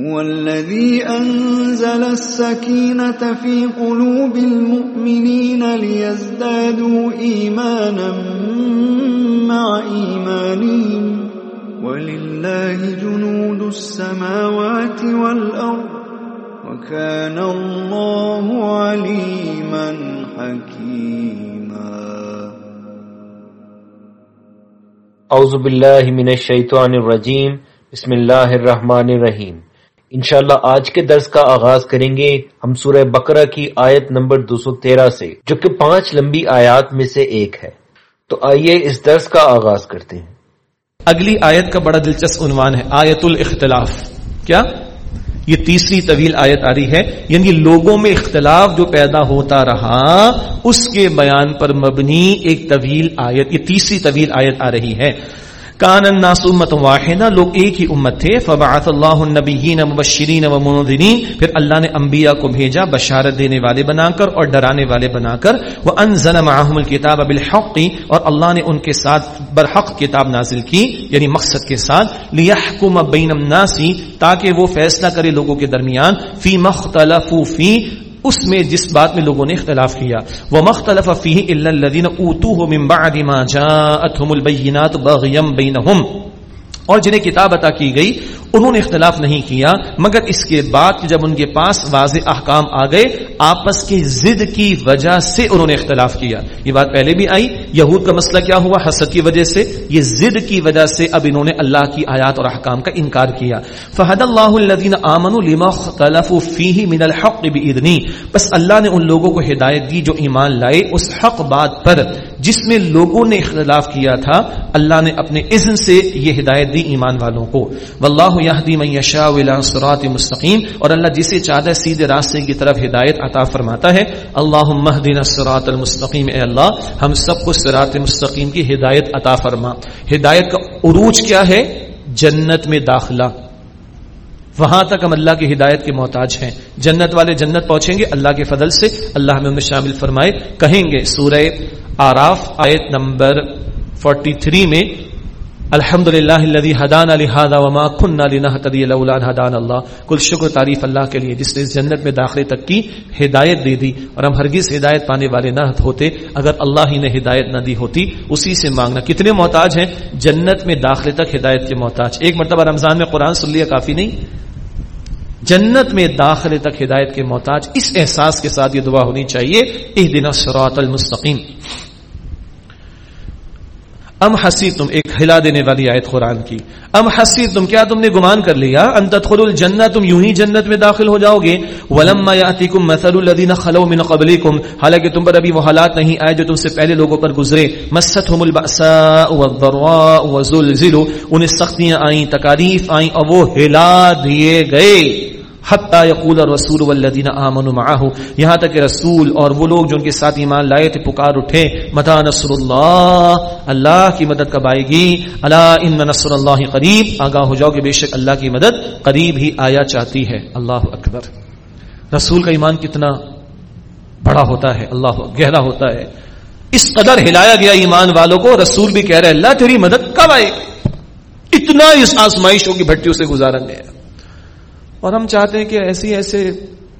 هو الذي أنزل السكينة في قلوب المؤمنين ليزدادوا إيمانا مع إيمانهم ولله جنود السماوات والأرض وكان الله عليما حكيما اعوذ باللہ من الشیطان الرجیم بسم اللہ الرحمن الرحیم انشاءاللہ آج کے درس کا آغاز کریں گے ہم سورہ بقرہ کی آیت نمبر دو سو تیرہ سے، جو کہ پانچ لمبی آیات میں سے ایک ہے۔ تو آئیے اس درس کا آغاز کرتے ہیں۔ اگلی آیت کا بڑا دلچسپ عنوان ہے، آیت الاختلاف۔ کیا؟ یہ تیسری طویل آیت آ رہی ہے یعنی لوگوں میں اختلاف جو پیدا ہوتا رہا، اس کے بیان پر مبنی ایک طویل آیت، یہ تیسری طویل آیت آ رہی ہے۔ کان الناس امت واحدہ، لوگ ایک ہی امت تھے، فبعث اللہ النبیین مبشرین و منذرین، پھر اللہ نے انبیاء کو بھیجا، بشارت دینے والے بنا کر اور ڈرانے والے بنا کر، وانزل معهم الكتاب بالحق، اور اللہ نے ان کے ساتھ برحق کتاب نازل کی یعنی مقصد کے ساتھ، لیحکم بین الناس، تاکہ وہ فیصلہ کرے لوگوں کے درمیان، فی مختلفو فی اس میں جس بات میں لوگوں نے اختلاف کیا وہ مختلف فیہ الا الذین اوتوه من بعد ما جاءتهم البینات بغیم بینہم، اور جنہیں کتاب عطا کی گئی انہوں نے اختلاف نہیں کیا، مگر اس کے بعد جب ان کے پاس واضح احکام آ گئے، آپس کی ضد کی وجہ سے انہوں نے اختلاف کیا۔ یہ بات پہلے بھی آئی۔ یہود کا مسئلہ کیا ہوا؟ حسد کی وجہ سے۔ یہ ضد کی وجہ سے اب انہوں نے اللہ کی آیات اور احکام کا انکار کیا۔ فہد اللہ الذین آمنوا لما فیہ من الحق باذنی بس اللہ نے ان لوگوں کو ہدایت دی جو ایمان لائے اس حق بات پر، جس میں لوگوں نے اختلاف کیا تھا۔ اللہ نے اپنے اذن سے یہ ہدایت دی ایمان والوں کو۔ واللہ یہدی من یشاء الى صراط مستقیم اور اللہ جسے چاہتا ہے سیدھے راستے کی طرف ہدایت عطا فرماتا ہے اللهم اهدنا الصراط المستقیم اے اللہ ہم سب کو صراط مستقیم کی ہدایت عطا فرما ہدایت کا عروج کیا ہے جنت میں داخلہ وہاں تک ہم اللہ کی ہدایت کے محتاج ہیں جنت والے جنت پہنچیں گے اللہ کے فضل سے اللہ ہمیں انہیں شامل فرمائے کہیں گے سورہ آراف آیت نمبر 43 میں الحمد للہ حدان لہذا وما كنا لنهتدي لولا ان هدانا اللہ. کل شکر تعریف اللہ کے لیے جس نے اس جنت میں داخلے تک کی ہدایت دے دی اور ہم ہرگز ہدایت پانے والے نہ ہوتے، اگر اللہ ہی نے ہدایت نہ دی ہوتی، اسی سے مانگنا۔ کتنے محتاج ہیں جنت میں داخلے تک ہدایت کے محتاج۔ ایک مرتبہ رمضان میں قرآن سن لیا، کافی نہیں؟ جنت میں داخلے تک ہدایت کے محتاج، اس احساس کے ساتھ یہ دعا ہونی چاہیے، اہدنا الصراط المستقیم۔ ام حسی تم ایک ہلا دینے والی آیت قرآن کی۔ ام حسی تم کیا تم نے گمان کر لیا؟ ان تدخل الجنہ، تم یوں ہی جنت میں داخل ہو جاؤ گے۔ ولما یاتیکم مثل الذین خلو من قبلکم حالانکہ تم پر ابھی وہ حالات نہیں آئے جو تم سے پہلے لوگوں پر گزرے۔ مستهم البأساء والضراء وزلزلوا انہیں سختیاں آئیں، تکالیف آئیں اور وہ ہلا دیے گئے۔ حتی یقول رسول والذین آمنوا معه یہاں تک کہ رسول اور وہ لوگ جو ان کے ساتھ ایمان لائے تھے، پکار اٹھے متا نصر اللہ اللہ کی مدد کب آئے گی؟ الا ان نصر اللہ قریب، آگاہ ہو جاؤ کہ بے شک اللہ کی مدد قریب ہی آیا چاہتی ہے۔ اللہ اکبر۔ رسول کا ایمان کتنا بڑا ہوتا ہے، اللہ گہرا ہوتا ہے۔ اس قدر ہلایا گیا ایمان والوں کو، رسول بھی کہہ رہے اللہ تیری مدد کب آئے گی؟ اتنا اس آزمائشوں کی بھٹیوں سے گزارن گیا۔ اور ہم چاہتے ہیں کہ ایسی ایسے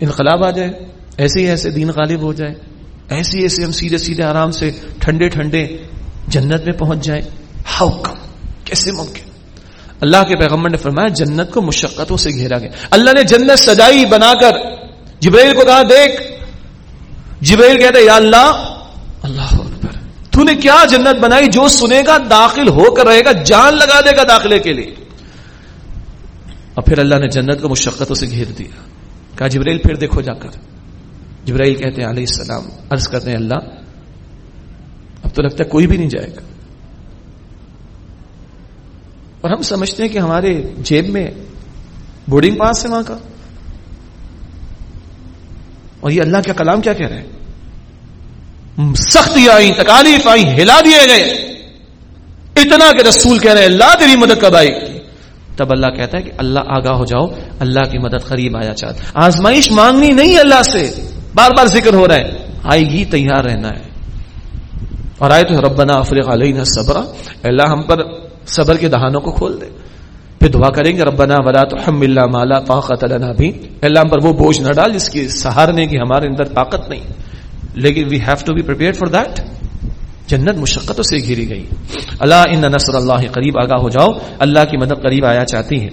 انقلاب آ جائے ایسے ایسے دین غالب ہو جائے، ایسی ایسے ہم سیدھے سیدھے آرام سے ٹھنڈے ٹھنڈے جنت میں پہنچ جائیں۔ ہاؤ کم کیسے ممکن؟ اللہ کے پیغمبر نے فرمایا، جنت کو مشقتوں سے گھیرا گیا۔ اللہ نے جنت سجائی بنا کر جبریل کو کہا، دیکھ۔ جبریل کہتے یا اللہ اللہ اکبر۔ تو نے کیا جنت بنائی جو سنے گا، داخل ہو کر رہے گا، جان لگا دے گا داخلے کے لیے؟ اور پھر اللہ نے جنت کو مشقتوں سے گھیر دیا۔ کہا جبریل پھر دیکھو جا کر۔ جبرائیل کہتے ہیں، علیہ السلام عرض کرتے ہیں، اللہ، اب تو لگتا ہے کوئی بھی نہیں جائے گا۔ اور ہم سمجھتے ہیں کہ ہمارے جیب میں بورڈنگ پاس ہے وہاں کا۔ اور یہ اللہ کا کلام کیا کہہ رہے ہیں؟ سختی آئی تکالیف آئی ہلا دیے گئے۔ اتنا کہ رسول کہہ رہے ہیں، اللہ تیری مدد کب آئی تب اللہ کہتا ہے کہ اللہ آگاہ ہو جاؤ، اللہ کی مدد قریب آیا چاہتا آزمائش مانگنی نہیں اللہ سے، بار بار ذکر ہو رہا ہے۔ آئے گی، تیار رہنا ہے۔ اور آئے تو ربنا افریق علیہ صبر اللہ، ہم پر صبر کے دہانوں کو کھول دے۔ پھر دعا کریں گے، ربنا ولا تحمل مالا طاقت لنا بھی اللہ، ہم پر وہ بوجھ نہ ڈال جس کی سہارنے کی ہمارے اندر طاقت نہیں۔ لیکن we have to be prepare for that جنت مشقتوں سے گھری گئی۔ اللہ ان نصر اللہ قریب آگاہ ہو جاؤ، اللہ کی مدد قریب آیا چاہتی ہے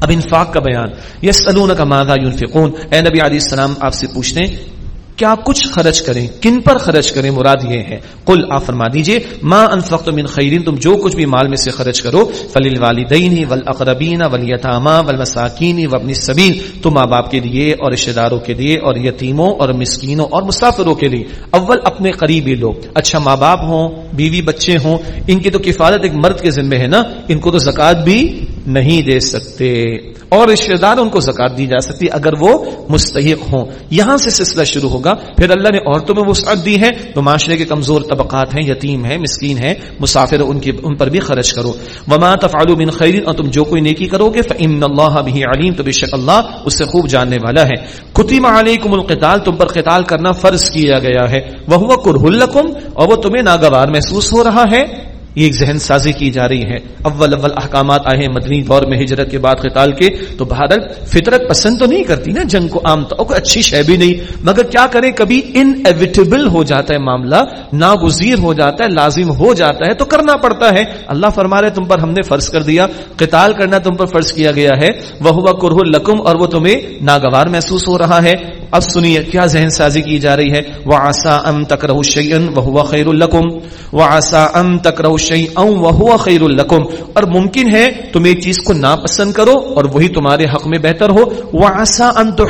اب انفاق کا بیان۔ یس کا مادہ یونفقون اے نبی علیہ السلام، آپ سے پوچھتے ہیں کیا کچھ خرچ کریں؟ کن پر خرچ کریں؟ مراد یہ ہے۔ کل آپ فرما دیجیے، ما انفقت من خیرین، تم جو کچھ بھی مال میں سے خرچ کرو فلیل والدین والاقربین والیتاما والمساکین وابن السبیل، تم ماں باپ کے لیے اور رشتہ داروں کے لیے اور یتیموں اور مسکینوں اور مسافروں کے لیے۔ اول اپنے قریبی لوگ اچھا ماں باپ ہوں، بیوی بچے ہوں، ان کی تو کفالت ایک مرد کے ذمہ ہے نا؟ ان کو تو زکات بھی نہیں دے سکتے اور رشتے دار ان کو زکات دی جا سکتی اگر وہ مستحق ہوں۔ یہاں سے سلسلہ شروع ہوگا۔ پھر اللہ نے عورتوں میں وسعت دی ہے۔ تو معاشرے کے کمزور طبقات ہیں، یتیم ہیں، مسکین ہیں، مسافر ان کی ان پر بھی خرچ کرو۔ وما تفعلوا من خیر اور تم جو کوئی نیکی کرو گے فان اللہ به علیم تو بے شک اللہ اس سے خوب جاننے والا ہے۔ کتب علیکم القتال، تم پر قتال کرنا فرض کیا گیا ہے۔ وہ کرہ لکم اور وہ تمہیں ناگوار محسوس ہو رہا ہے۔ یہ ایک ذہن سازی کی جا رہی ہے اول اول احکامات آئے ہیں مدنی دور میں ہجرت کے بعد قتال کے۔ تو بھارت فطرت پسند تو نہیں کرتی نا جنگ کو عام طور کوئی اچھی شے بھی نہیں۔ مگر کیا کرے، کبھی ان ایویٹیبل ہو جاتا ہے معاملہ، ناگزیر ہو جاتا ہے، لازم ہو جاتا ہے، تو کرنا پڑتا ہے۔ اللہ فرما رہے، تم پر ہم نے فرض کر دیا۔ قتال کرنا تم پر فرض کیا گیا ہے۔ وہ ہوا کرہ اور وہ تمہیں ناگوار محسوس ہو رہا ہے۔ اب سنیے کیا ذہن سازی کی جا رہی ہے؟ وہ آسا ام تک رہو شعین وہ خیر القم وہ آسا ام تک رہو شعی ام وہ خیر القم اور ممکن ہے تم ایک چیز کو ناپسند کرو اور وہی تمہارے حق میں بہتر ہو۔ وہ آسا ان تو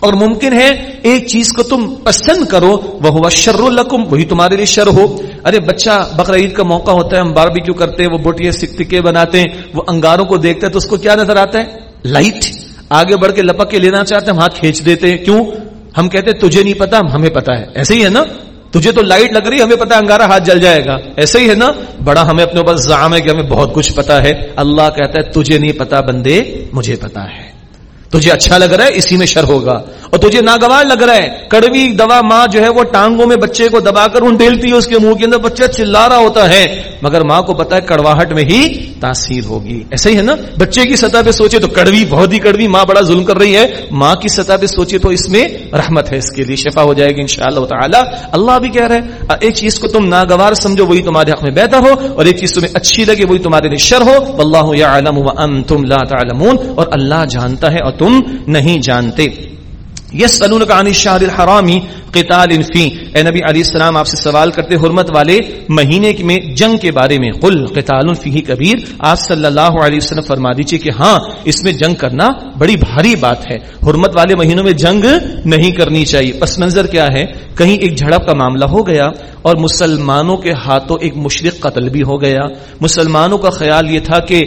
اور ممکن ہے ایک چیز کو تم پسند کرو وہ ہوا شر القم وہی تمہارے لیے شر ہو۔ ارے بچہ، بقر عید کا موقع ہوتا ہے، ہم بار بھی کیوں کرتے ہیں، وہ بوٹیاں سکتکے بناتے ہیں، وہ انگاروں کو دیکھتے ہیں تو اس کو کیا نظر آتا ہے؟ لائٹ آگے بڑھ کے لپک کے لینا چاہتے ہیں ہاتھ کھینچ دیتے ہیں۔ کیوں؟ ہم کہتے ہیں، تجھے نہیں پتا، ہمیں پتا ہے۔ ایسے ہی ہے نا؟ تجھے تو لائٹ لگ رہی ہمیں پتا انگارا ہاتھ جل جائے گا۔ ایسے ہی ہے نا؟ بڑا ہمیں اپنے اوپر زام ہے کہ ہمیں بہت کچھ پتا ہے۔ اللہ کہتا ہے، تجھے نہیں پتا بندے، مجھے پتا ہے۔ تجھے اچھا لگ رہا ہے، اسی میں شر ہوگا۔ اور تجھے ناگوار لگ رہا ہے۔ کڑوی دوا ماں جو ہے وہ ٹانگوں میں بچے کو دبا کر ان ڈیلتی ہے، اس کے منہ کے اندر بچہ چلا رہا ہوتا ہے۔ مگر ماں کو پتا ہے کڑواہٹ میں ہی تاثیر ہوگی۔ ایسا ہی ہے نا؟ بچے کی سطح پہ سوچے تو کڑوی، بہت ہی کڑوی ماں بڑا ظلم کر رہی ہے۔ ماں کی سطح پہ سوچے تو اس میں رحمت ہے، اس کے لیے شفا ہو جائے گی ان شاء اللہ بھی کہہ رہے ہیں ایک چیز کو تم ناگوار سمجھو، وہی تمہارے حق میں بہتر ہو۔ اور ایک چیز تمہیں اچھی لگے، وہی تمہارے لیے شر ہو۔ اللہ یعلم وانتم لا تعلمون۔ اور اللہ جانتا ہے اور تم نہیں جانتے۔ یس عن الشهر الحرامی قتال فی۔ اے نبی علیہ السلام، آپ سے سوال کرتے حرمت والے مہینے میں جنگ کے بارے میں۔ قل قتال فی کبیر۔ آپ صلی اللہ علیہ وسلم فرما دیجیے کہ ہاں اس میں جنگ کرنا بڑی بھاری بات ہے۔ حرمت والے مہینوں میں جنگ نہیں کرنی چاہیے۔ پس منظر کیا ہے؟ کہیں ایک جھڑپ کا معاملہ ہو گیا اور مسلمانوں کے ہاتھوں ایک مشرق قتل بھی ہو گیا۔ مسلمانوں کا خیال یہ تھا کہ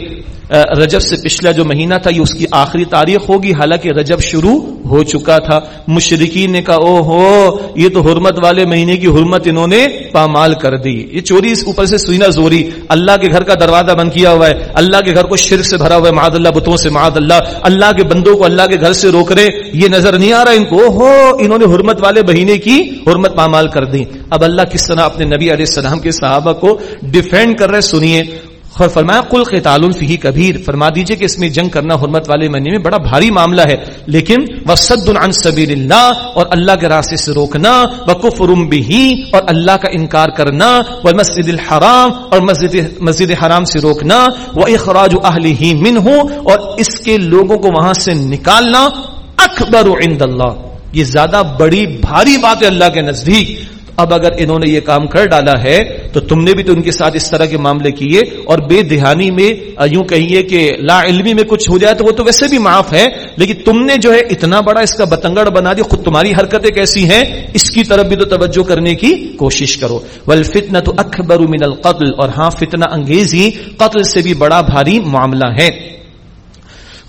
رجب سے پچھلا جو مہینہ تھا، یہ اس کی آخری تاریخ ہوگی۔ حالانکہ رجب شروع ہو چکا تھا۔ مشرقین نے کہا او ہو یہ تو حرمت والے مہینے کی حرمت انہوں نے پامال کر دی۔ یہ چوری اس اوپر سے سوئنا زوری۔ اللہ کے گھر کا دروازہ بند کیا ہوا ہے۔ اللہ کے گھر کو شرک سے بھرا ہوا ہے۔ معاد اللہ، بتوں سے معاد اللہ۔ اللہ کے بندوں کو اللہ کے گھر سے روک رہے۔ یہ نظر نہیں آ رہا ان کو۔ ہو انہوں نے حرمت والے مہینے کی حرمت پامال کر دی۔ اب اللہ کس طرح اپنے نبی علیہ السلام کے صحابہ کو ڈیفینڈ کر رہے سنیے۔ اور فرمایا کل قتال فی کبیر، فرما دیجیے کہ اس میں جنگ کرنا حرمت والے مہینے میں بڑا بھاری معاملہ ہے، لیکن وصد عن سبیل اللہ اور اللہ کے راستے سے روکنا، وکفر به، اور اللہ کا انکار کرنا، والمسجد الحرام، اور مسجد مسجد حرام سے روکنا واخراج اهله منه، اور اس کے لوگوں کو وہاں سے نکالنا اکبر عند اللہ یہ زیادہ بڑی بھاری بات ہے اللہ کے نزدیک اب اگر انہوں نے یہ کام کر ڈالا ہے تو تم نے بھی تو ان کے ساتھ اس طرح کے معاملے کیے اور بے دہانی میں یوں کہیے کہ لا علمی میں کچھ ہو جائے تو وہ تو ویسے بھی معاف ہے، لیکن تم نے جو ہے اتنا بڑا اس کا بتنگڑ بنا دیا، خود تمہاری حرکتیں کیسی ہیں، اس کی طرف بھی تو توجہ کرنے کی کوشش کرو۔ ول فتنا تو اکبر من القتل اور ہاں فتنہ انگیزی قتل سے بھی بڑا بھاری معاملہ ہے۔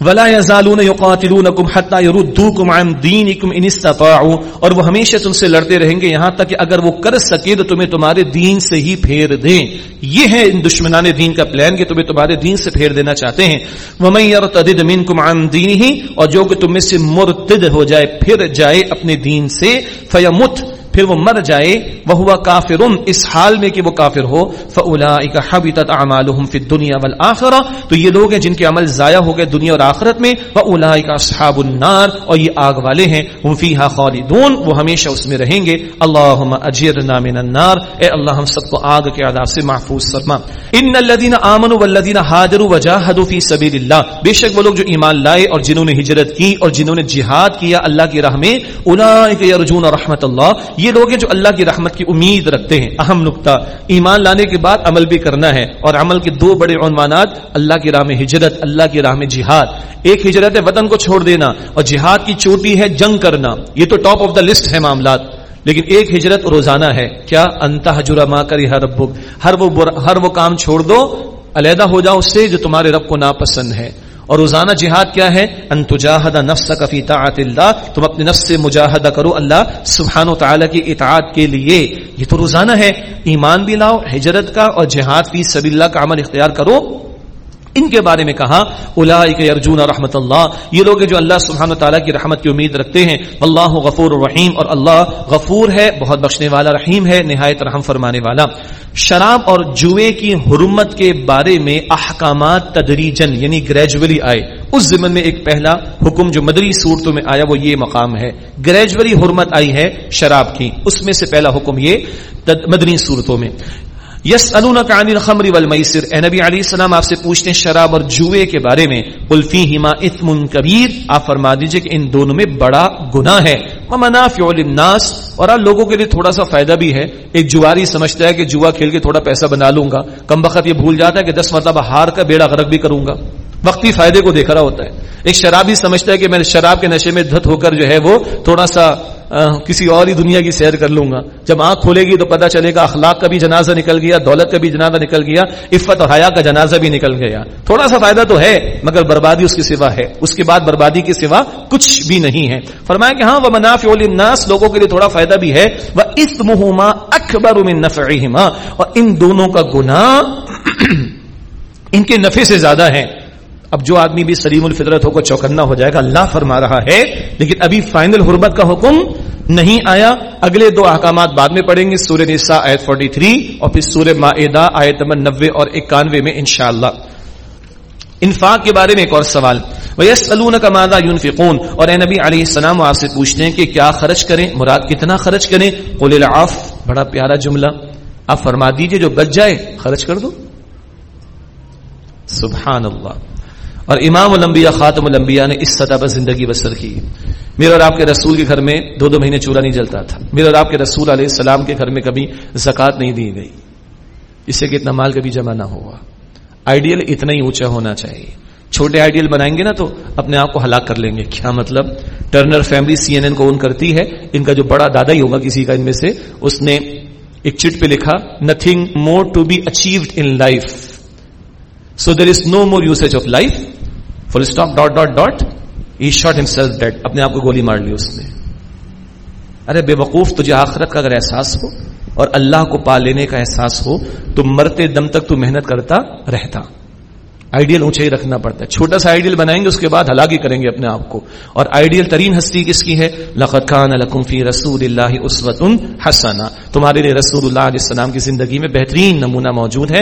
ولا يزالون يقاتلونكم حتى يردوكم عن دينكم ان استطاعوا، اور وہ ہمیشہ تم سے لڑتے رہیں گے یہاں تک کہ اگر وہ کر سکے تو تمہیں تمہارے دین سے ہی پھیر دیں۔ یہ ہے ان دشمنان دین کا پلان کہ تمہیں تمہارے دین سے پھیر دینا چاہتے ہیں۔ ومن يرتد منكم عن دينه، اور جو کہ تم میں سے مرتد ہو جائے، پھر جائے اپنے دین سے فیمت پھر وہ مر جائے وہ ہوا کافر اس حال میں کہ وہ کافر ہو فلا حبیطت اعمالهم فی الدنیا والآخرہ، تو یہ لوگ ہیں جن کے عمل ضائع ہو گئے دنیا اور آخرت میں وہ اولئک اصحاب النار، اور یہ آگ والے ہیں، ہم فیہا خالدون، وہ ہمیشہ اس میں رہیں گے، اللہم اجرنا من النار، اے اللہ ہم سب کو آگ کے عذاب سے محفوظ فرما۔ ان الذين امنوا والذين هاجروا وجاهدوا في سبيل الله بے شک وہ لوگ جو ایمان لائے اور جنہوں نے ہجرت کی اور جنہوں نے جہاد کیا اللہ کی راہ میں اولئک يرجون رحمت اللہ، یہ یہ لوگ ہیں جو اللہ کی رحمت کی امید رکھتے ہیں۔ اہم نقطہ، ایمان لانے کے بعد عمل بھی کرنا ہے۔ اور عمل کے دو بڑے عنوانات، اللہ کی راہ میں ہجرت، اللہ کی راہ میں جہاد۔ ایک ہجرت ہے وطن کو چھوڑ دینا، اور جہاد کی چوٹی ہے جنگ کرنا۔ یہ تو ٹاپ آف دا لسٹ ہے معاملات۔ لیکن ایک ہجرت روزانہ ہے۔ کیا انتہ ماں کری ہر رب ہر وہ ہر وہ کام چھوڑ دو، علیحدہ ہو جاؤ اس سے جو تمہارے رب کو ناپسند ہے۔ اور روزانہ جہاد کیا ہے؟ انتجاہد نفس فی طاعت اللہ، تم اپنے نفس سے مجاہدہ کرو اللہ سبحانہ و تعالی کی اطاعت کے لیے۔ یہ تو روزانہ ہے۔ ایمان بھی لاؤ، ہجرت کا اور جہاد فی سبیل اللہ کا عمل اختیار کرو۔ ان کے بارے میں کہا اولئک ارجون رحمت اللہ. یہ لوگ جو اللہ سبحانہ تعالیٰ کی رحمت کی امید رکھتے ہیں اللہ غفور الرحیم، اور اللہ غفور ہے، بہت بخشنے والا، رحیم ہے، نہایت رحم فرمانے والا۔ شراب اور جوئے کی حرمت کے بارے میں احکامات تدریجن یعنی گریجولی آئے۔ اس زمن میں ایک پہلا حکم جو مدری صورتوں میں آیا، وہ یہ مقام ہے۔ گریجولی حرمت آئی ہے شراب کی۔ اس میں سے پہلا حکم یہ مدنی صورتوں میں۔ یس عن الخمر والمیسر۔ اے نبی علیہ السلام، آپ سے پوچھتے ہیں شراب اور جوئے کے بارے میں۔ الفی ہما اثم کبیر۔ آپ فرما دیجیے کہ ان دونوں میں بڑا گناہ ہے۔ مناف للناس۔ اور آپ لوگوں کے لیے تھوڑا سا فائدہ بھی ہے۔ ایک جواری سمجھتا ہے کہ جوا کھیل کے تھوڑا پیسہ بنا لوں گا۔ کم وقت یہ بھول جاتا ہے کہ دس مرتبہ ہار کا بیڑا غرق بھی کروں گا۔ وقتی فائدے کو دیکھ رہا ہوتا ہے۔ ایک شرابی سمجھتا ہے کہ میں شراب کے نشے میں دھت ہو کر جو ہے وہ تھوڑا سا کسی اور ہی دنیا کی سیر کر لوں گا۔ جب آنکھ کھولے گی تو پتا چلے گا اخلاق کا بھی جنازہ نکل گیا، دولت کا بھی جنازہ نکل گیا، عفت اور حیا کا جنازہ بھی نکل گیا۔ تھوڑا سا فائدہ تو ہے، مگر بربادی اس کی سوا ہے۔ اس کے بعد بربادی کے سوا کچھ بھی نہیں ہے۔ فرمایا کہ ہاں وہ مناف الناس لوگوں کے لیے تھوڑا فائدہ بھی ہے۔ وہ اس مہما اکبر اور ان دونوں کا گناہ ان کے نفے سے زیادہ ہے۔ اب جو آدمی بھی سلیم الفطرت ہو کر چوکنا ہو جائے گا، اللہ فرما رہا ہے، لیکن ابھی فائنل حرمت کا حکم نہیں آیا۔ اگلے دو احکامات بعد میں پڑھیں گے، سورہ نساء آیت 43 اور پھر سورہ معدہ آیت نمبر نبے اور اکانوے میں انشاءاللہ۔ انفاق کے بارے میں ایک اور سوال۔ وَيَسْأَلُونَكَ مَاذَا يُنفِقُونَ؟ اور اے نبی علیہ السلام آپ سے پوچھتے ہیں کہ کیا خرچ کریں؟ مراد کتنا خرچ کریں؟ قُلِ الْعَفْ بڑا پیارا جملہ۔ آپ فرما دیجیے، جو بچ جائے، خرچ کر دو۔ سبحان اللہ۔ اور امام الانبیاء، خاتم الانبیاء نے اس سطح پر زندگی بسر کی۔ میرے اور آپ کے رسول کے گھر میں دو دو مہینے چورا نہیں جلتا تھا۔ میرے اور آپ کے رسول علیہ السلام کے گھر میں کبھی زکات نہیں دی گئی۔ اس سے کہ اتنا مال کبھی جمع نہ ہوا۔ آئیڈیل اتنا ہی اونچا ہونا چاہیے۔ چھوٹے آئیڈیل بنائیں گے نا تو اپنے آپ کو ہلاک کر لیں گے۔ کیا مطلب؟ Turner family C N N کو اون کرتی ہے۔ ان کا جو بڑا دادا ہی ہوگا کسی کا ان میں سے، اس نے ایک چٹ پہ لکھا nothing more to be achieved in life so there is no more usage of life full stop dot dot dot he shot himself dead اپنے آپ کو گولی مار لی اس نے. ارے بے وقوف تجھے آخرت کا اگر احساس ہو اور اللہ کو پا لینے کا احساس ہو، تو مرتے دم تک تو محنت کرتا رہتا. آئیڈیل اونچا ہی رکھنا پڑتا ہے. چھوٹا سا آئیڈیل بنائیں گے، اس کے بعد ہلاکی کریں گے اپنے آپ کو. اور آئیڈیل ترین ہستی کس کی ہے؟ لقت خان الکم فی رسول اللہ اسوت حسنا. تمہارے لیے رسول اللہ علیہ السلام کی زندگی میں بہترین نمونہ موجود ہے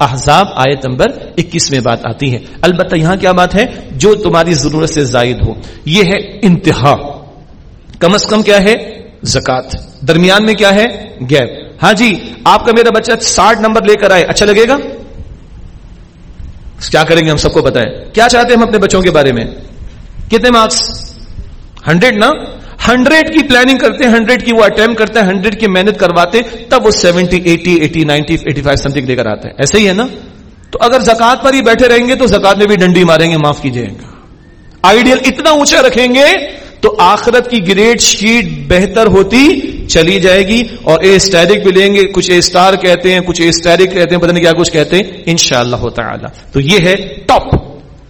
احزاب آیت نمبر اکیس میں بات آتی ہے۔ البتہ یہاں کیا بات ہے؟ جو تمہاری ضرورت سے زائد ہو۔ یہ ہے انتہا۔ کم از کم کیا ہے؟ زکات درمیان میں کیا ہے؟ گیپ ہاں جی آپ کا میرا بچہ ساٹھ نمبر لے کر آئے اچھا لگے گا؟ کیا کریں گے ہم سب کو بتائیں؟ کیا چاہتے ہیں ہم اپنے بچوں کے بارے میں؟ کتنے مارکس؟ ہنڈریڈ نا؟ ہنڈریڈ کی پلاننگ کرتے ہیں، ہنڈریڈ کی وہ اٹمپٹ کرتے ہیں، ہنڈریڈ کی محنت کرواتے، تب وہ seventy eighty eighty ninety eighty five something لے کر آتا ہے ایسے ہی ہے نا؟ تو اگر زکات پر ہی بیٹھے رہیں گے تو زکات میں بھی ڈنڈی ماریں گے، معاف کیجیے گا آئیڈیل اتنا اونچا رکھیں گے تو آخرت کی گریڈ شیٹ بہتر ہوتی چلی جائے گی اور اے اسٹیرک بھی لیں گے۔ کچھ اے اسٹار کہتے ہیں، کچھ اے اسٹیرک کہتے ہیں، پتہ نہیں کیا کچھ کہتے ہیں۔ ان شاء اللہ تو یہ ہے ٹاپ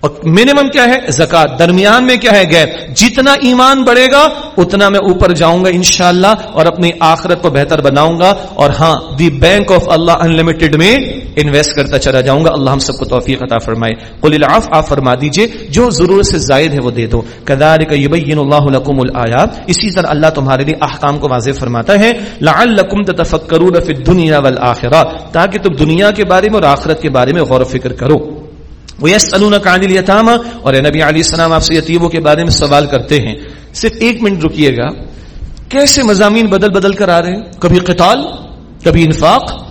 اور منیمم کیا ہے? زکات درمیان میں کیا ہے گیپ؟ جتنا ایمان بڑھے گا، اتنا میں اوپر جاؤں گا انشاءاللہ اور اپنی آخرت کو بہتر بناؤں گا اور ہاں the bank of Allah unlimited میں انویسٹ کرتا چلا جاؤں گا۔ اللہ ہم سب کو توفیق عطا فرمائے۔ قل العف آپ فرما دیجیے۔ جو ضرورت سے زائد ہے وہ دے دو۔ کذالک یبین اللہ لکم الآیات۔ اسی طرح اللہ تمہارے لیے احکام کو واضح فرماتا ہے۔ لعلکم تتفکرون فی الدنیا والآخرہ تاکہ تم دنیا کے بارے میں اور آخرت کے بارے میں غور و فکر کرو۔ وہ یس التامہ اور نبی علیہ السلام، آپ سے یتیموں کے بارے میں سوال کرتے ہیں۔ صرف ایک منٹ رکیے گا۔ کیسے مضامین بدل بدل کر آ رہے ہیں؟ کبھی قتال، کبھی انفاق،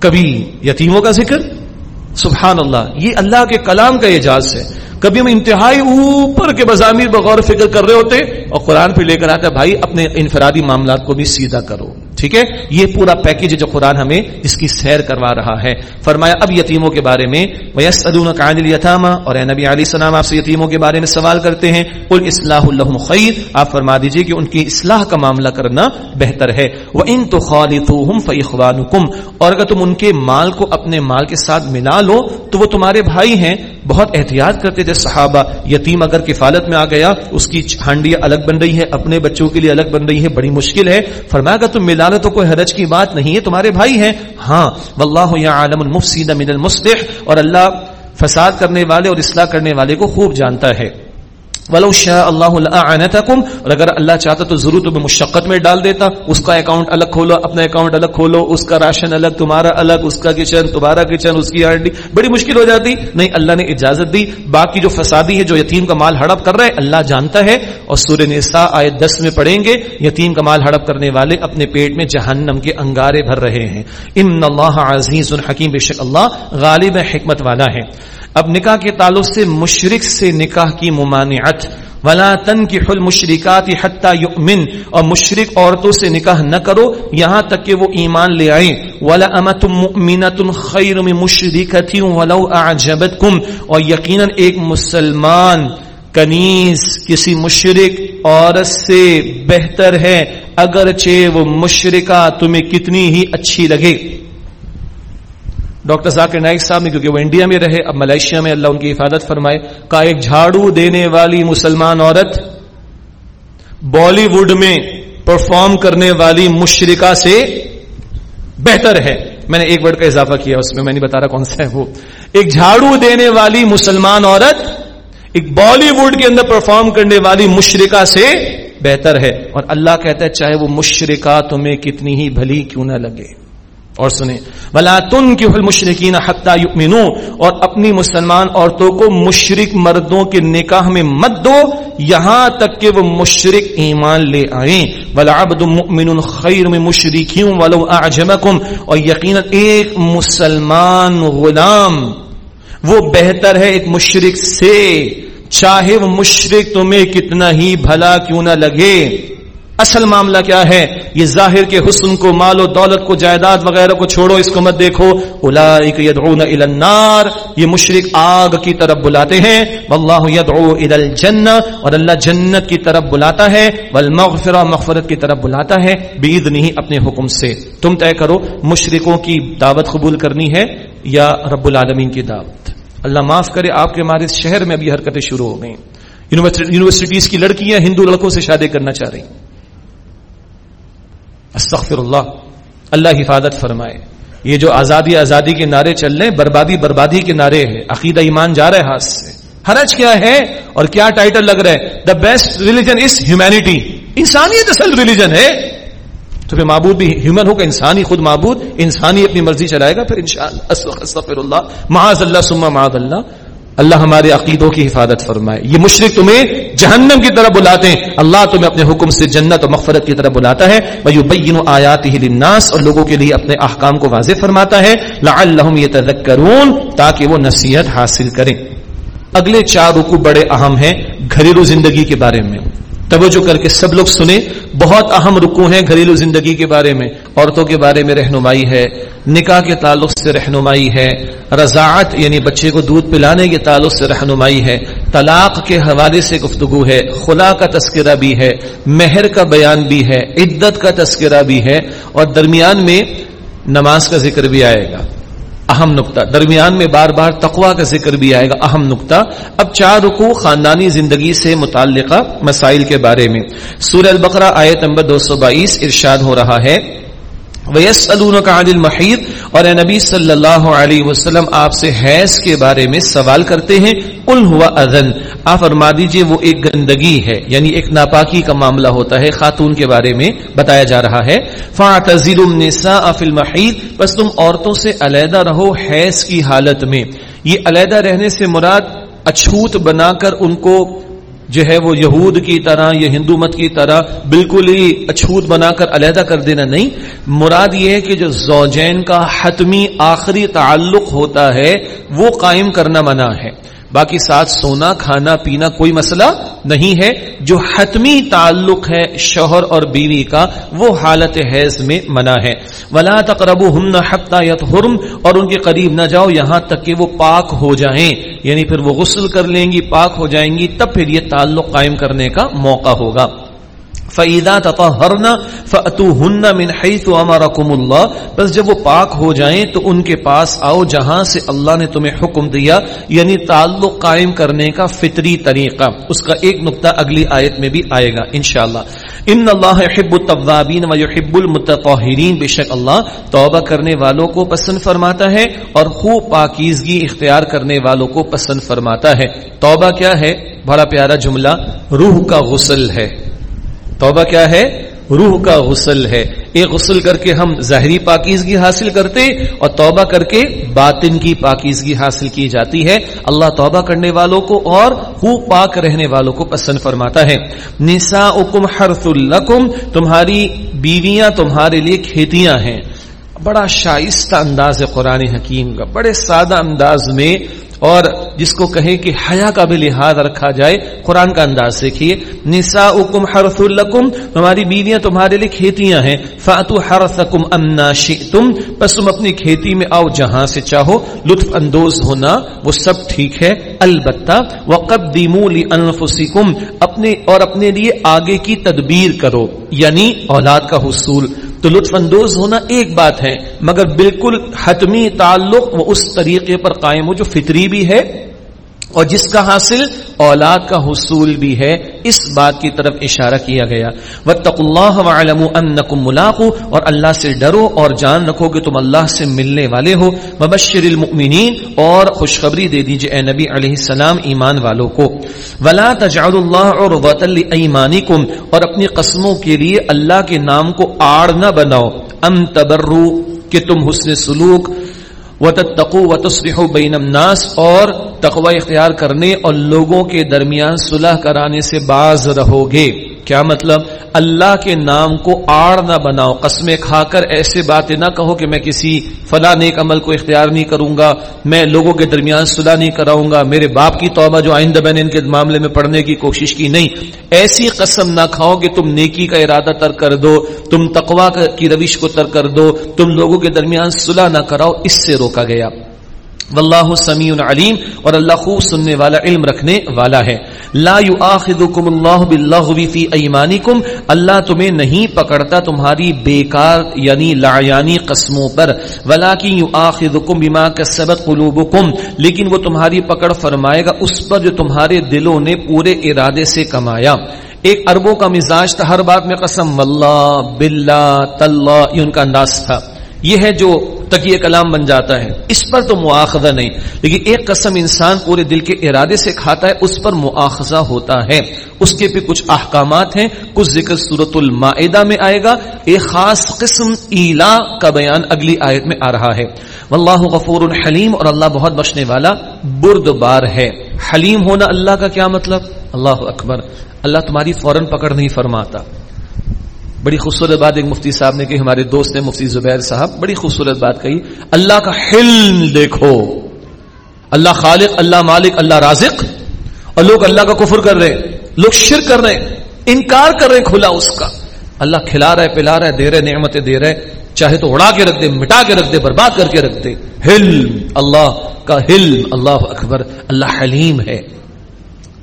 کبھی یتیموں کا ذکر۔ سبحان اللہ یہ اللہ کے کلام کا اعجاز ہے۔ کبھی ہم انتہائی اوپر کے مضامین بغور فکر کر رہے ہوتے اور قرآن پہ لے کر آتا ہے، بھائی، اپنے انفرادی معاملات کو بھی سیدھا کرو۔ ٹھیک ہے؟ یہ پورا پیکج جو قرآن ہمیں اس کی سیر کروا رہا ہے۔ فرمایا، اب یتیموں کے بارے میں ویس یتامہ اور اے نبی علی السلام، آپ سے یتیموں کے بارے میں سوال کرتے ہیں۔ کل اصلاح اللہ خیر آپ فرما دیجیے کہ ان کی اصلاح کا معاملہ کرنا بہتر ہے۔ وہ ان تو خالتم فیخوان اور اگر تم ان کے مال کو اپنے مال کے ساتھ ملا لو، تو وہ تمہارے بھائی ہیں۔ بہت احتیاط کرتے تھے صحابہ۔ یتیم اگر کفالت میں آ گیا، اس کی ہانڈیاں الگ بن رہی ہے اپنے بچوں کے لیے الگ بن رہی ہے بڑی مشکل ہے۔ فرمایا، اگر تم ملا لو تو کوئی حرج کی بات نہیں ہے، تمہارے بھائی ہیں۔ ہاں واللہ یعلم المفسد من المصلح اور اللہ فساد کرنے والے اور اصلاح کرنے والے کو خوب جانتا ہے۔ ولو شاء اللہ لعنتکم اور اگر اللہ چاہتا تو ضرور تمہیں مشقت میں ڈال دیتا۔ اس کا اکاؤنٹ الگ کھولو، اپنا اکاؤنٹ الگ کھولو، اس کا راشن الگ، تمہارا الگ، اس کا کچن، تمہارا کچن، اس کی ہانڈی بڑی مشکل ہو جاتی۔ نہیں، اللہ نے اجازت دی۔ باقی جو فسادی ہے، جو یتیم کا مال ہڑپ کر رہا ہے، اللہ جانتا ہے۔ اور سورہ نساء آیت 10 میں پڑھیں گے، یتیم کا مال ہڑپ کرنے والے اپنے پیٹ میں جہنم کے انگارے بھر رہے ہیں۔ ان اللہ عزیز الحکیم بے شک اللہ غالب حکمت والا ہے۔ اب نکاح کے تعلق سے مشرق سے نکاح کی ممانعت۔ ولا تن کی حل مشرقات یؤمن اور مشرق عورتوں سے نکاح نہ کرو، یہاں تک کہ وہ ایمان لے آئیں۔ ولا امت مؤمنۃ خیر من مشرکۃ ولو اعجبتکم اور یقینا ایک مسلمان کنیز، کسی مشرق عورت سے بہتر ہے، اگرچہ وہ مشرقہ تمہیں کتنی ہی اچھی لگے۔ ڈاکٹر ذاکر نائک صاحب نے، کیونکہ وہ انڈیا میں رہے، اب ملیشیا میں اللہ ان کی حفاظت فرمائے کا ایک جھاڑو دینے والی مسلمان عورت بالی ووڈ میں پرفارم کرنے والی مشرقہ سے بہتر ہے۔ میں نے ایک ورڈ کا اضافہ کیا اس میں میں نہیں بتا رہا کون سا ہے وہ۔ ایک جھاڑو دینے والی مسلمان عورت ایک بالی ووڈ کے اندر پرفارم کرنے والی مشرقہ سے بہتر ہے۔ اور اللہ کہتا ہے، چاہے وہ مشرقہ تمہیں کتنی ہی بھلی کیوں نہ لگے۔ اور سنیں. بلا تن کی مشرقین حتہ یؤمنو اور اپنی مسلمان عورتوں کو مشرق مردوں کے نکاح میں مت دو، یہاں تک کہ وہ مشرق ایمان لے آئیں. ولا عبد خیر میں مشرقیوں ولو اعجمکم اور یقینا ایک مسلمان غلام، وہ بہتر ہے ایک مشرق سے، چاہے وہ مشرق تمہیں کتنا ہی بھلا کیوں نہ لگے. اصل معاملہ کیا ہے؟ یہ ظاہر کے حسن کو، مال و دولت کو، جائیداد وغیرہ کو چھوڑو، اس کو مت دیکھو۔ یدعون الى النار، یہ مشرق آگ کی طرف بلاتے ہیں۔ واللہ یدعو الى الجنہ، اور اللہ جنت کی طرف بلاتا ہے۔ والمغفرہ، مغفرت کی طرف بلاتا ہے۔ باذنہ اپنے حکم سے۔ تم طے کرو مشرقوں کی دعوت قبول کرنی ہے یا رب العالمین کی دعوت؟ اللہ معاف کرے، آپ کے ہمارے شہر میں ابھی حرکتیں شروع ہو گئی یونیورسٹیز کی لڑکیاں ہندو لڑکوں سے شادی کرنا چاہ رہی۔ استغفر اللہ۔ اللہ حفاظت فرمائے۔ یہ جو آزادی آزادی کے نعرے چل رہے ہیں، بربادی بربادی کے نعرے ہیں۔ عقیدہ ایمان جا رہے ہاتھ سے۔ حرج کیا ہے اور کیا ٹائٹل لگ رہا ہے؟ The best religion is humanity انسانیت اصل ریلیجن ہے۔ تو پھر معبود بھی ہیومن ہوگا انسانی خود معبود، انسانی اپنی مرضی چلائے گا، پھر انشاءاللہ۔ اللہ، معاذ اللہ سما معاذ اللہ۔ اللہ ہمارے عقیدوں کی حفاظت فرمائے۔ یہ مشرق تمہیں جہنم کی طرف بلاتے ہیں۔ اللہ تمہیں اپنے حکم سے جنت اور مغفرت کی طرف بلاتا ہے۔ وہ آیات ہی للناس اور لوگوں کے لیے اپنے احکام کو واضح فرماتا ہے۔ لعلہم یتذکرون تاکہ وہ نصیحت حاصل کریں۔ اگلے چار رکو بڑے اہم ہیں گھریلو زندگی کے بارے میں۔ توجہ کر کے سب لوگ سنیں، بہت اہم رکو ہیں گھریلو زندگی کے بارے میں، عورتوں کے بارے میں رہنمائی ہے، نکاح کے تعلق سے رہنمائی ہے، رضاعت یعنی بچے کو دودھ پلانے کے تعلق سے رہنمائی ہے، طلاق کے حوالے سے گفتگو ہے، خلا کا تذکرہ بھی ہے، مہر کا بیان بھی ہے، عدت کا تذکرہ بھی ہے اور درمیان میں نماز کا ذکر بھی آئے گا۔ اہم نقطہ۔ درمیان میں بار بار تقوا کا ذکر بھی آئے گا، اہم نقطہ۔ اب چار رکو خاندانی زندگی سے متعلقہ مسائل کے بارے میں۔ سورہ البقرہ آیت نمبر دو سو بائیس ارشاد ہو رہا ہے۔ وَيَسْأَلُونَكَ عَنِ الْمَحِيدِ اور اے نبی صلی اللہ علیہ وسلم، آپ سے حیض کے بارے میں سوال کرتے ہیں۔ قُلْ هُوَ اذن آپ فرما دیجیے، وہ ایک گندگی ہے یعنی ایک ناپاکی کا معاملہ ہوتا ہے، خاتون کے بارے میں بتایا جا رہا ہے۔ فَاعْتَزِلُ النِّسَاءَ فِي الْمَحِيدِ بس تم عورتوں سے علیحدہ رہو حیض کی حالت میں۔ یہ علیحدہ رہنے سے مراد اچھوت بنا کر ان کو جو ہے وہ یہود کی طرح یا ہندو مت کی طرح بالکل ہی اچھوت بنا کر علیحدہ کر دینا نہیں۔ مراد یہ ہے کہ جو زوجین کا حتمی آخری تعلق ہوتا ہے، وہ قائم کرنا منع ہے۔ باقی ساتھ سونا، کھانا، پینا کوئی مسئلہ نہیں ہے۔ جو حتمی تعلق ہے شوہر اور بیوی کا، وہ حالت حیض میں منع ہے۔ ولا تقرب ہم حرم اور ان کے قریب نہ جاؤ، یہاں تک کہ وہ پاک ہو جائیں۔ یعنی پھر وہ غسل کر لیں گی، پاک ہو جائیں گی، تب پھر یہ تعلق قائم کرنے کا موقع ہوگا۔ فعیدہ تطہرنا فأتوہن من حیث امرکم اللہ بس جب وہ پاک ہو جائیں تو ان کے پاس آؤ جہاں سے اللہ نے تمہیں حکم دیا یعنی تعلق قائم کرنے کا فطری طریقہ۔ اس کا ایک نقطہ اگلی آیت میں بھی آئے گا انشاءاللہ۔ ان اللہ حب التوابین و یحب المتطہرین، بے شک اللہ توبہ کرنے والوں کو پسند فرماتا ہے اور خوب پاکیزگی اختیار کرنے والوں کو پسند فرماتا ہے۔ توبہ کیا ہے؟ بڑا پیارا جملہ، روح کا غسل ہے۔ توبہ کیا ہے؟ روح کا غسل ہے۔ ایک غسل کر کے ہم ظاہری پاکیزگی حاصل کرتے اور توبہ کر کے باطن کی پاکیزگی حاصل کی جاتی ہے۔ اللہ توبہ کرنے والوں کو اور خوب پاک رہنے والوں کو پسند فرماتا ہے۔ نسا اکم حرف القم تمہاری بیویاں تمہارے لیے کھیتیاں ہیں۔ بڑا شائستہ انداز ہے قرآن حکیم کا، بڑے سادہ انداز میں اور جس کو کہے کہ حیا کا بھی لحاظ رکھا جائے، قرآن کا انداز دیکھیے نسا اکم حرف القم تمہاری بیویاں تمہارے لیے کھیتیاں ہیں۔ فاتو حرثکم امنا تم بس تم اپنی کھیتی میں آؤ جہاں سے چاہو۔ لطف اندوز ہونا، وہ سب ٹھیک ہے۔ البتہ، وقدموا لانفسکم اپنے اور اپنے لیے آگے کی تدبیر کرو۔ یعنی اولاد کا حصول۔ تو لطف اندوز ہونا ایک بات ہے، مگر بالکل حتمی تعلق وہ اس طریقے پر قائم ہو جو فطری بھی ہے اور جس کا حاصل اولاد کا حصول بھی ہے، اس بات کی طرف اشارہ کیا گیا۔ وَاتَّقُوا اللَّهَ وَعَلَمُوا أَنَّكُمْ مُلَاقُوا اور اللہ سے ڈرو اور جان رکھو کہ تم اللہ سے ملنے والے ہو۔ مبشر المؤمنین اور خوشخبری دے دیجیے اے نبی علیہ السلام ایمان والوں کو۔ وَلَا تَجْعَلُوا اللَّهَ عُرْضَةً لِأَيْمَانِكُمْ۔ اور اپنی قسموں کے لیے اللہ کے نام کو آڑ نہ بناؤ۔ ام تبرو کہ تم حسن سلوک و تقو و بین الناس اور تقوی اختیار کرنے اور لوگوں کے درمیان صلح کرانے سے باز رہو گے۔ کیا مطلب؟ اللہ کے نام کو آڑ نہ بناؤ، قسمیں کھا کر ایسے باتیں نہ کہو کہ میں کسی فلاں نیک عمل کو اختیار نہیں کروں گا، میں لوگوں کے درمیان صلح نہیں کراؤں گا، میرے باپ کی توبہ جو آئندہ میں نے ان کے معاملے میں پڑھنے کی کوشش کی نہیں۔ ایسی قسم نہ کھاؤ کہ تم نیکی کا ارادہ تر کر دو، تم تقوا کی روش کو تر کر دو، تم لوگوں کے درمیان صلح نہ کراؤ، اس سے روکا گیا۔ واللہ سمیع علیم اور اللہ خوب سننے والا علم رکھنے والا ہے۔ لا یؤاخذکم اللہ باللغو فی ایمانکم، اللہ تمہیں نہیں پکڑتا تمہاری بیکار یعنی لعیانی قسموں پر۔ ولیکن یؤاخذکم بما کسبت قلوبکم، لیکن وہ تمہاری پکڑ فرمائے گا، اس پر جو تمہارے دلوں نے پورے ارادے سے کمایا۔ ایک اربوں کا مزاج تھا، ہر بات میں قسم اللہ باللہ تاللہ، یہ ان کا انداز تھا۔ یہ ہے جو تکیہ کلام بن جاتا ہے۔ اس پر تو مواخذہ نہیں، لیکن ایک قسم انسان پورے دل کے ارادے سے کھاتا ہے، اس پر مواخذہ ہوتا ہے۔ اس کے بھی کچھ احکامات ہیں، کچھ ذکر صورت المائدہ میں آئے گا۔ ایک خاص قسم ایلا کا بیان اگلی آیت میں آ رہا ہے۔ واللہ غفور حلیم اور اللہ بہت بخشنے والا برد بار ہے۔ حلیم ہونا اللہ کا کیا مطلب؟ اللہ اکبر۔ اللہ تمہاری فوراً پکڑ نہیں فرماتا۔ بڑی خوبصورت بات ایک مفتی صاحب نے کہ ہمارے دوست ہیں، مفتی زبیر صاحب، بڑی خوبصورت بات کہی۔ اللہ کا حلم دیکھو۔ اللہ خالق، اللہ مالک، اللہ رازق۔ اور لوگ اللہ کا کفر کر رہے لوگ شر کر رہے انکار کر رہے کھلا اس کا۔ اللہ کھلا رہا ہے، پلا رہا ہے، دے رہے نعمتیں دے رہے چاہے تو اڑا کے رکھ دے، مٹا کے رکھ دے، برباد کر کے رکھ دے۔ حلم، اللہ کا حلم، اللہ اکبر، اللہ حلیم ہے۔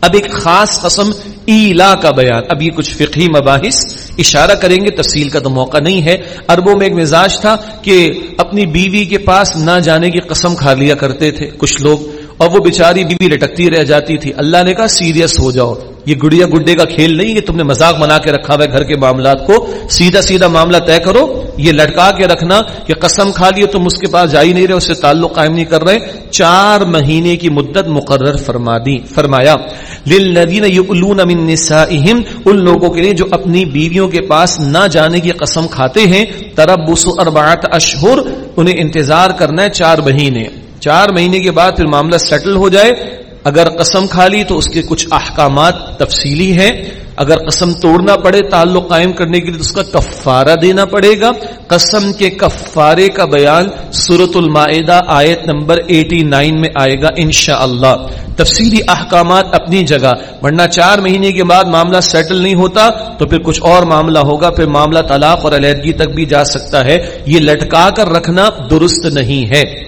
اب ایک خاص قسم ایلا کا بیان۔ اب یہ کچھ فقہی مباحث اشارہ کریں گے، تفصیل کا تو موقع نہیں ہے۔ اربوں میں ایک مزاج تھا کہ اپنی بیوی کے پاس نہ جانے کی قسم کھا لیا کرتے تھے، کچھ لوگ۔ اور وہ بیچاری بیوی لٹکتی رہ جاتی تھی۔ اللہ نے کہا، سیریس ہو جاؤ۔ یہ گڑیا گڈے کا کھیل نہیں یہ تم نے مزاق بنا کے رکھا ہوا ہے گھر کے معاملات کو۔ سیدھا سیدھا معاملہ طے کرو، یہ لٹکا کے رکھنا کہ قسم کھا لیے تم اس کے پاس جا ہی نہیں رہے، اس سے تعلق قائم نہیں کر رہے۔ چار مہینے کی مدت مقرر فرما دی، فرمایا، للذین یؤلون من نسائہم، ان لوگوں کے لیے جو اپنی بیویوں کے پاس نہ جانے کی قسم کھاتے ہیں، تربص اربعۃ اشہر، انہیں انتظار کرنا ہے چار مہینے۔ چار مہینے کے بعد پھر معاملہ سیٹل ہو جائے۔ اگر قسم کھا لی تو اس کے کچھ احکامات تفصیلی ہیں۔ اگر قسم توڑنا پڑے، تعلق قائم کرنے کے لیے تو اس کا کفارہ دینا پڑے گا۔ قسم کے کفارے کا بیان سورت المائدہ آیت نمبر 89 میں آئے گا انشاءاللہ۔ تفصیلی احکامات اپنی جگہ۔ ورنہ چار مہینے کے بعد معاملہ سیٹل نہیں ہوتا، تو پھر کچھ اور معاملہ ہوگا۔ پھر معاملہ طلاق اور علیحدگی تک بھی جا سکتا ہے۔ یہ لٹکا کر رکھنا درست نہیں ہے۔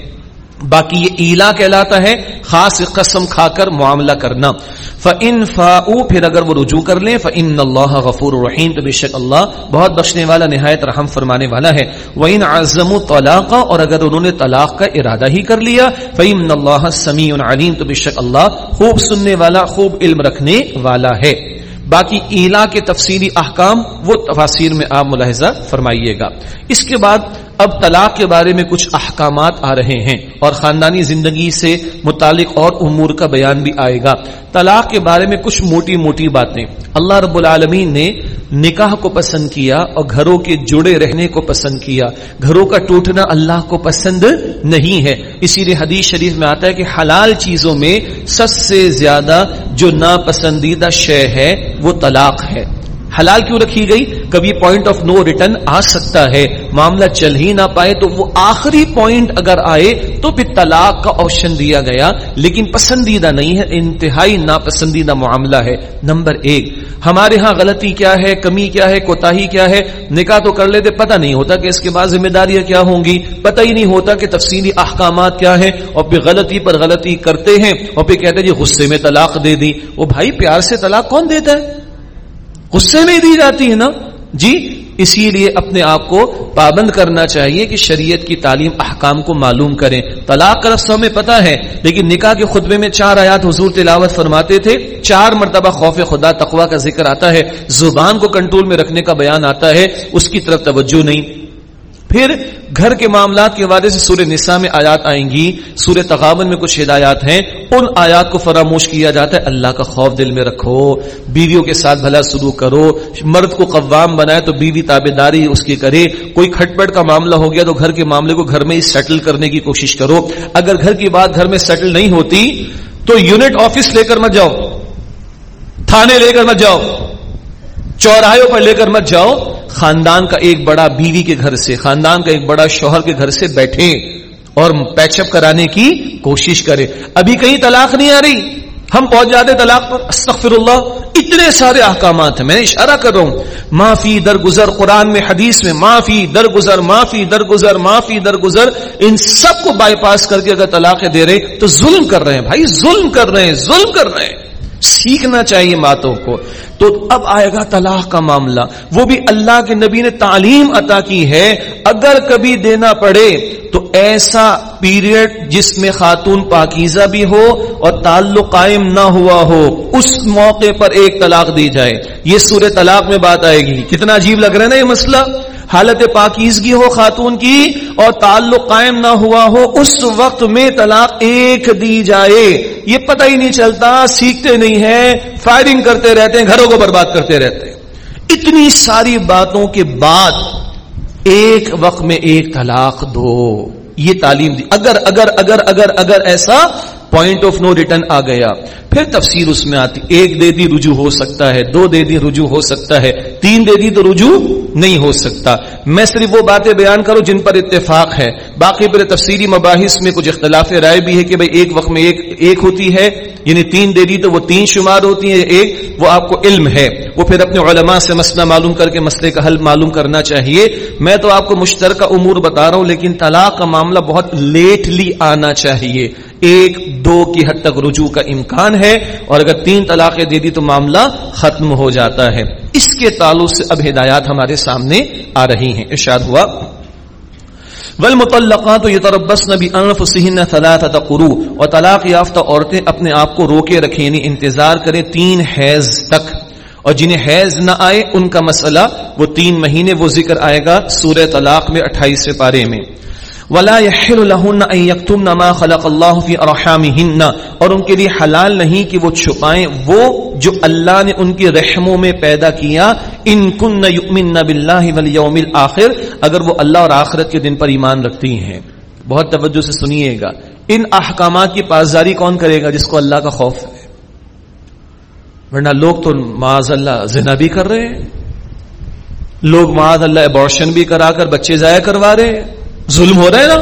باقی یہ ایلا کہلاتا ہے، خاص قسم کھا کر معاملہ کرنا۔ فن فاؤ پھر اگر وہ رجوع کر لیں فن اللہ غفور الرحیم تو بے شک اللہ بہت بخشنے والا، نہایت رحم فرمانے والا ہے۔ وہ اعظم طلاق، اور اگر انہوں نے طلاق کا ارادہ ہی کر لیا فعم اللہ سمیع علیم تو بے شک اللہ خوب سننے والا، خوب علم رکھنے والا ہے۔ باقی ایلا کے تفصیلی احکام، وہ تفاصیر میں آپ ملاحظہ فرمائیے گا۔ اس کے بعد اب طلاق کے بارے میں کچھ احکامات آ رہے ہیں اور خاندانی زندگی سے متعلق اور امور کا بیان بھی آئے گا۔ طلاق کے بارے میں کچھ موٹی موٹی باتیں۔ اللہ رب العالمین نے نکاح کو پسند کیا اور گھروں کے جڑے رہنے کو پسند کیا۔ گھروں کا ٹوٹنا اللہ کو پسند نہیں ہے۔ اسی لیے حدیث شریف میں آتا ہے کہ حلال چیزوں میں سب سے زیادہ جو ناپسندیدہ شے ہے وہ طلاق ہے۔ حلال کیوں رکھی گئی؟ کبھی پوائنٹ آف نو ریٹرن آ سکتا ہے؟ معاملہ چل ہی نہ پائے تو وہ آخری پوائنٹ اگر آئے تو پھر طلاق کا آپشن دیا گیا۔ لیکن پسندیدہ نہیں ہے، انتہائی ناپسندیدہ معاملہ ہے۔ نمبر ایک، ہمارے ہاں غلطی کیا ہے؟ کمی کیا ہے؟ کوتا کیا ہے؟ نکاح تو کر لیتے، پتہ نہیں ہوتا کہ اس کے بعد ذمہ داریاں کیا ہوں گی۔ پتہ ہی نہیں ہوتا کہ تفصیلی احکامات کیا ہے اور پھر غلطی پر غلطی کرتے ہیں اور پھر کہتے ہیں جی غصے میں طلاق دے دی۔ وہ بھائی پیار سے طلاق کون دیتا ہے؟ غصے میں دی جاتی ہے نا؟ جی اسی لیے اپنے آپ کو پابند کرنا چاہیے کہ شریعت کی تعلیم احکام کو معلوم کریں۔ طلاق کا رسم ہمیں پتا ہے، لیکن نکاح کے خطبے میں چار آیات حضور تلاوت فرماتے تھے۔ چار مرتبہ خوف خدا تقوا کا ذکر آتا ہے۔ زبان کو کنٹرول میں رکھنے کا بیان آتا ہے۔ اس کی طرف توجہ نہیں۔ پھر گھر کے معاملات کے وعدے سے سورہ نساء میں آیات آئیں گی۔ سورہ تغابن میں کچھ ہدایات ہیں۔ ان آیات کو فراموش کیا جاتا ہے۔ اللہ کا خوف دل میں رکھو۔ بیویوں کے ساتھ بھلا شروع کرو۔ مرد کو قوام بنائے تو بیوی تابے داری اس کی کرے۔ کوئی کھٹپٹ کا معاملہ ہو گیا تو گھر کے معاملے کو گھر میں ہی سیٹل کرنے کی کوشش کرو۔ اگر گھر کی بات گھر میں سیٹل نہیں ہوتی تو یونٹ آفس لے کر مت جاؤ۔ تھانے لے کر مت جاؤ۔ چوراہوں پر لے کر مت جاؤ۔ خاندان کا ایک بڑا بیوی کے گھر سے، خاندان کا ایک بڑا شوہر کے گھر سے بیٹھے اور پیچ اپ کرانے کی کوشش کرے ابھی کہیں طلاق نہیں آ رہی۔ ہم پہنچ جاتے طلاق پر استغفر اللہ اتنے سارے احکامات ہیں۔ میں اشارہ کر رہا ہوں۔ معافی درگزر قرآن میں، حدیث میں، معافی درگزر معافی درگزر معافی درگزر۔ ان سب کو بائی پاس کر کے اگر طلاق دے رہے تو ظلم کر رہے ہیں۔ بھائی، ظلم کر رہے ہیں، ظلم کر رہے ہیں۔ سیکھنا چاہیے باتوں کو۔ تو اب آئے گا طلاق کا معاملہ۔ وہ بھی اللہ کے نبی نے تعلیم عطا کی ہے۔ اگر کبھی دینا پڑے تو ایسا پیریڈ جس میں خاتون پاکیزہ بھی ہو اور تعلق قائم نہ ہوا ہو، اس موقع پر ایک طلاق دی جائے۔ یہ سورہ طلاق میں بات آئے گی۔ کتنا عجیب لگ رہا ہے نا یہ مسئلہ۔ حالت پاکیزگی ہو خاتون کی اور تعلق قائم نہ ہوا ہو، اس وقت میں طلاق ایک دی جائے۔ یہ پتہ ہی نہیں چلتا، سیکھتے نہیں ہیں فائرنگ کرتے رہتے ہیں، گھروں کو برباد کرتے رہتے ہیں۔ اتنی ساری باتوں کے بعد ایک وقت میں ایک طلاق دو۔ یہ تعلیم دی۔ اگر اگر اگر اگر اگر ایسا پوائنٹ آف نو ریٹرن آ گیا۔ پھر تفسیر اس میں آتی، ایک دے دی رجوع ہو سکتا ہے، دو دے دی رجوع ہو سکتا ہے، تین دے دی تو رجوع نہیں ہو سکتا۔ میں صرف وہ باتیں بیان کروں جن پر اتفاق ہے۔ باقی پر تفسیری مباحث میں کچھ اختلاف رائے بھی ہے کہ بھئی ایک وقت میں ایک ایک ہوتی ہے یعنی تین دے دی تو وہ تین شمار ہوتی ہیں، ایک وہ آپ کو علم ہے۔ وہ پھر اپنے علماء سے مسئلہ معلوم کر کے مسئلے کا حل معلوم کرنا چاہیے۔ میں تو آپ کو مشترکہ امور بتا رہا ہوں، لیکن طلاق کا معاملہ بہت لیٹلی آنا چاہیے۔ ایک، دو کی حد تک رجوع کا امکان ہے۔ ہے اور اگر تین طلاقیں دے دی تو معاملہ ختم ہو جاتا ہے۔ اس کے تعلق سے اب ہدایات ہمارے سامنے آ رہی ہیں۔ ارشاد ہوا۔ والمطلقات يتربصن بانفسهن ثلاثه قروء اور طلاق یافتہ عورتیں اپنے آپ کو روکے رکھیں یعنی انتظار کریں تین حیض تک۔ اور جنہیں حیض نہ آئے، ان کا مسئلہ وہ تین مہینے وہ ذکر آئے گا سورہ طلاق میں اٹھائیس پارے میں۔ ولا يحل لهن ان يكتمن ما خلق الله في ارحامهن اور ان کے لیے حلال نہیں کہ وہ چھپائیں وہ جو اللہ نے ان کی رحموں میں پیدا کیا۔ ان کن یؤمن بالله والیوم الاخر اگر وہ اللہ اور آخرت کے دن پر ایمان رکھتی ہیں۔ بہت توجہ سے سنیے گا۔ ان احکامات کی پاسداری کون کرے گا جس کو اللہ کا خوف ہے؟ ورنہ لوگ تو معاذ اللہ زنا بھی کر رہے ہیں۔ لوگ معاذ اللہ ابارشن بھی کرا کر بچے ضائع کروا رہے ہیں۔ ظلم ہو رہا ہے نا؟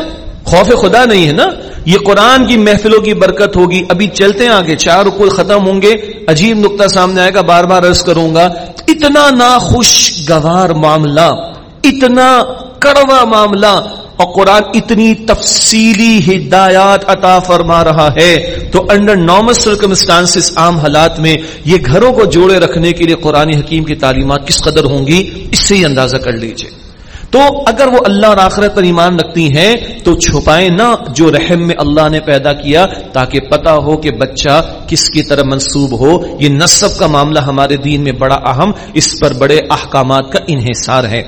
خوف خدا نہیں ہے نا؟ یہ قرآن کی محفلوں کی برکت ہوگی۔ ابھی چلتے ہیں آگے۔ چار رکو ختم ہوں گے۔ عجیب نقطہ سامنے آئے گا۔ بار بار عرض کروں گا۔ اتنا ناخوشگوار معاملہ، اتنا کڑوا معاملہ۔ اور قرآن اتنی تفصیلی ہدایات عطا فرما رہا ہے۔ تو انڈر نارمل سرکمسٹانس عام حالات میں یہ گھروں کو جوڑے رکھنے کے لیے قرآن حکیم کی تعلیمات کس قدر ہوں گی؟ اس سے ہی اندازہ کر لیجیے۔ تو اگر وہ اللہ اور آخرت پر ایمان رکھتی ہیں، تو چھپائیں نہ جو رحم میں اللہ نے پیدا کیا، تاکہ پتا ہو کہ بچہ کس کی طرح منسوب ہو۔ یہ نصب کا معاملہ ہمارے دین میں بڑا اہم، اس پر بڑے احکامات کا انحصار ہے۔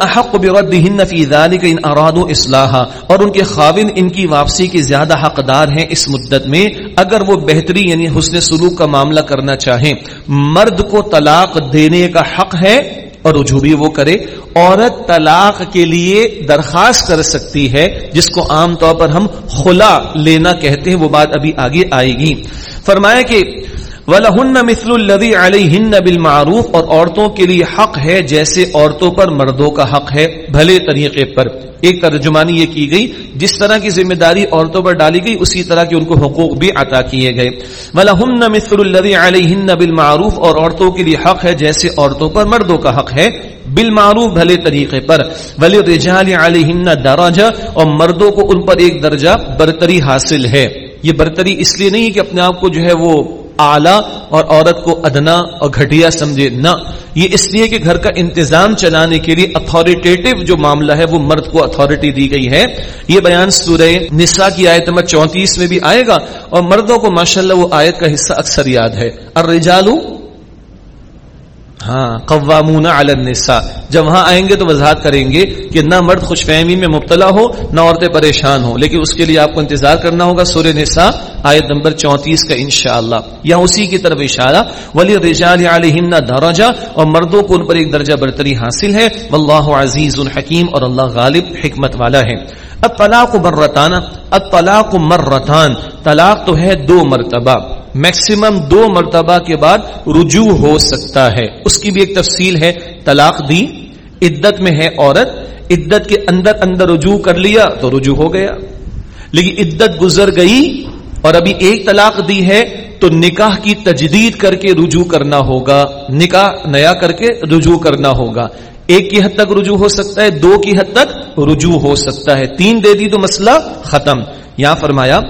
احق بردهن في ذلك ان ارادوا اصلاحا اور ان کے خاوند، ان کی واپسی کے زیادہ حقدار ہیں اس مدت میں۔ اگر وہ بہتری یعنی حسن سلوک کا معاملہ کرنا چاہیں، مرد کو طلاق دینے کا حق ہے اور رجوع بھی وہ کرے، عورت طلاق کے لیے درخواست کر سکتی ہے، جس کو عام طور پر ہم خلا لینا کہتے ہیں، وہ بات ابھی آگے آئے گی۔ فرمایا کہ وَلَهُنَّ مِثْلُ الَّذِي عَلَيْهِنَّ بِالْمَعْرُوفِ اور عورتوں کے لیے حق ہے جیسے عورتوں پر مردوں کا حق ہے، بھلے طریقے پر۔ ایک ترجمانی یہ کی گئی، جس طرح کی ذمہ داری عورتوں پر ڈالی گئی، اسی طرح کے ان کو حقوق بھی عطا کیے گئے۔ وَلَهُنَّ مِثْلُ الَّذِي عَلَيْهِنَّ بِالْمَعْرُوفِ اور عورتوں کے لیے حق ہے جیسے عورتوں پر مردوں کا حق ہے۔ بالمعروف، بھلے طریقے پر۔ ولی رجال علیہن درجہ اور مردوں کو ان پر ایک درجہ برتری حاصل ہے۔ یہ برتری اس لیے نہیں کہ اپنے آپ کو جو ہے وہ اعلی اور عورت کو ادنا اور گھٹیا سمجھے نہ۔ یہ اس لیے کہ گھر کا انتظام چلانے کے لیے اتھارٹیٹو جو معاملہ ہے وہ مرد کو اتھارٹی دی گئی ہے۔ یہ بیان سورہ نساء کی آیت نمبر چونتیس میں بھی آئے گا اور مردوں کو ماشاءاللہ وہ آیت کا حصہ اکثر یاد ہے۔ الرجال ہاں قوامون علی النساء۔ جب وہاں آئیں گے تو وضاحت کریں گے کہ نہ مرد خوش فہمی میں مبتلا ہو، نہ عورتیں پریشان ہو لیکن اس کے لیے آپ کو انتظار کرنا ہوگا سورہ نساء۔ آیت نمبر چونتیس کا انشاءاللہ۔ یا اسی کی طرف اشارہ ولی رجال علیہن درجہ، اور مردوں کو ان پر ایک درجہ برتری حاصل ہے۔ واللہ عزیز الحکیم اور اللہ غالب، حکمت والا ہے۔ الطلاق مرتان الطلاق مرتان۔ طلاق تو ہے دو مرتبہ۔ میکسیمم دو مرتبہ کے بعد رجوع ہو سکتا ہے۔ اس کی بھی ایک تفصیل ہے۔ طلاق دی، عدت میں ہے عورت۔ عدت کے اندر اندر رجوع کر لیا تو رجوع ہو گیا۔ لیکن عدت گزر گئی اور ابھی ایک طلاق دی ہے تو نکاح کی تجدید کر کے رجوع کرنا ہوگا، نکاح نیا کر کے رجوع کرنا ہوگا۔ ایک کی حد تک رجوع ہو سکتا ہے، دو کی حد تک رجوع ہو سکتا ہے۔ تین دے دی تو مسئلہ ختم۔ یہاں فرمایا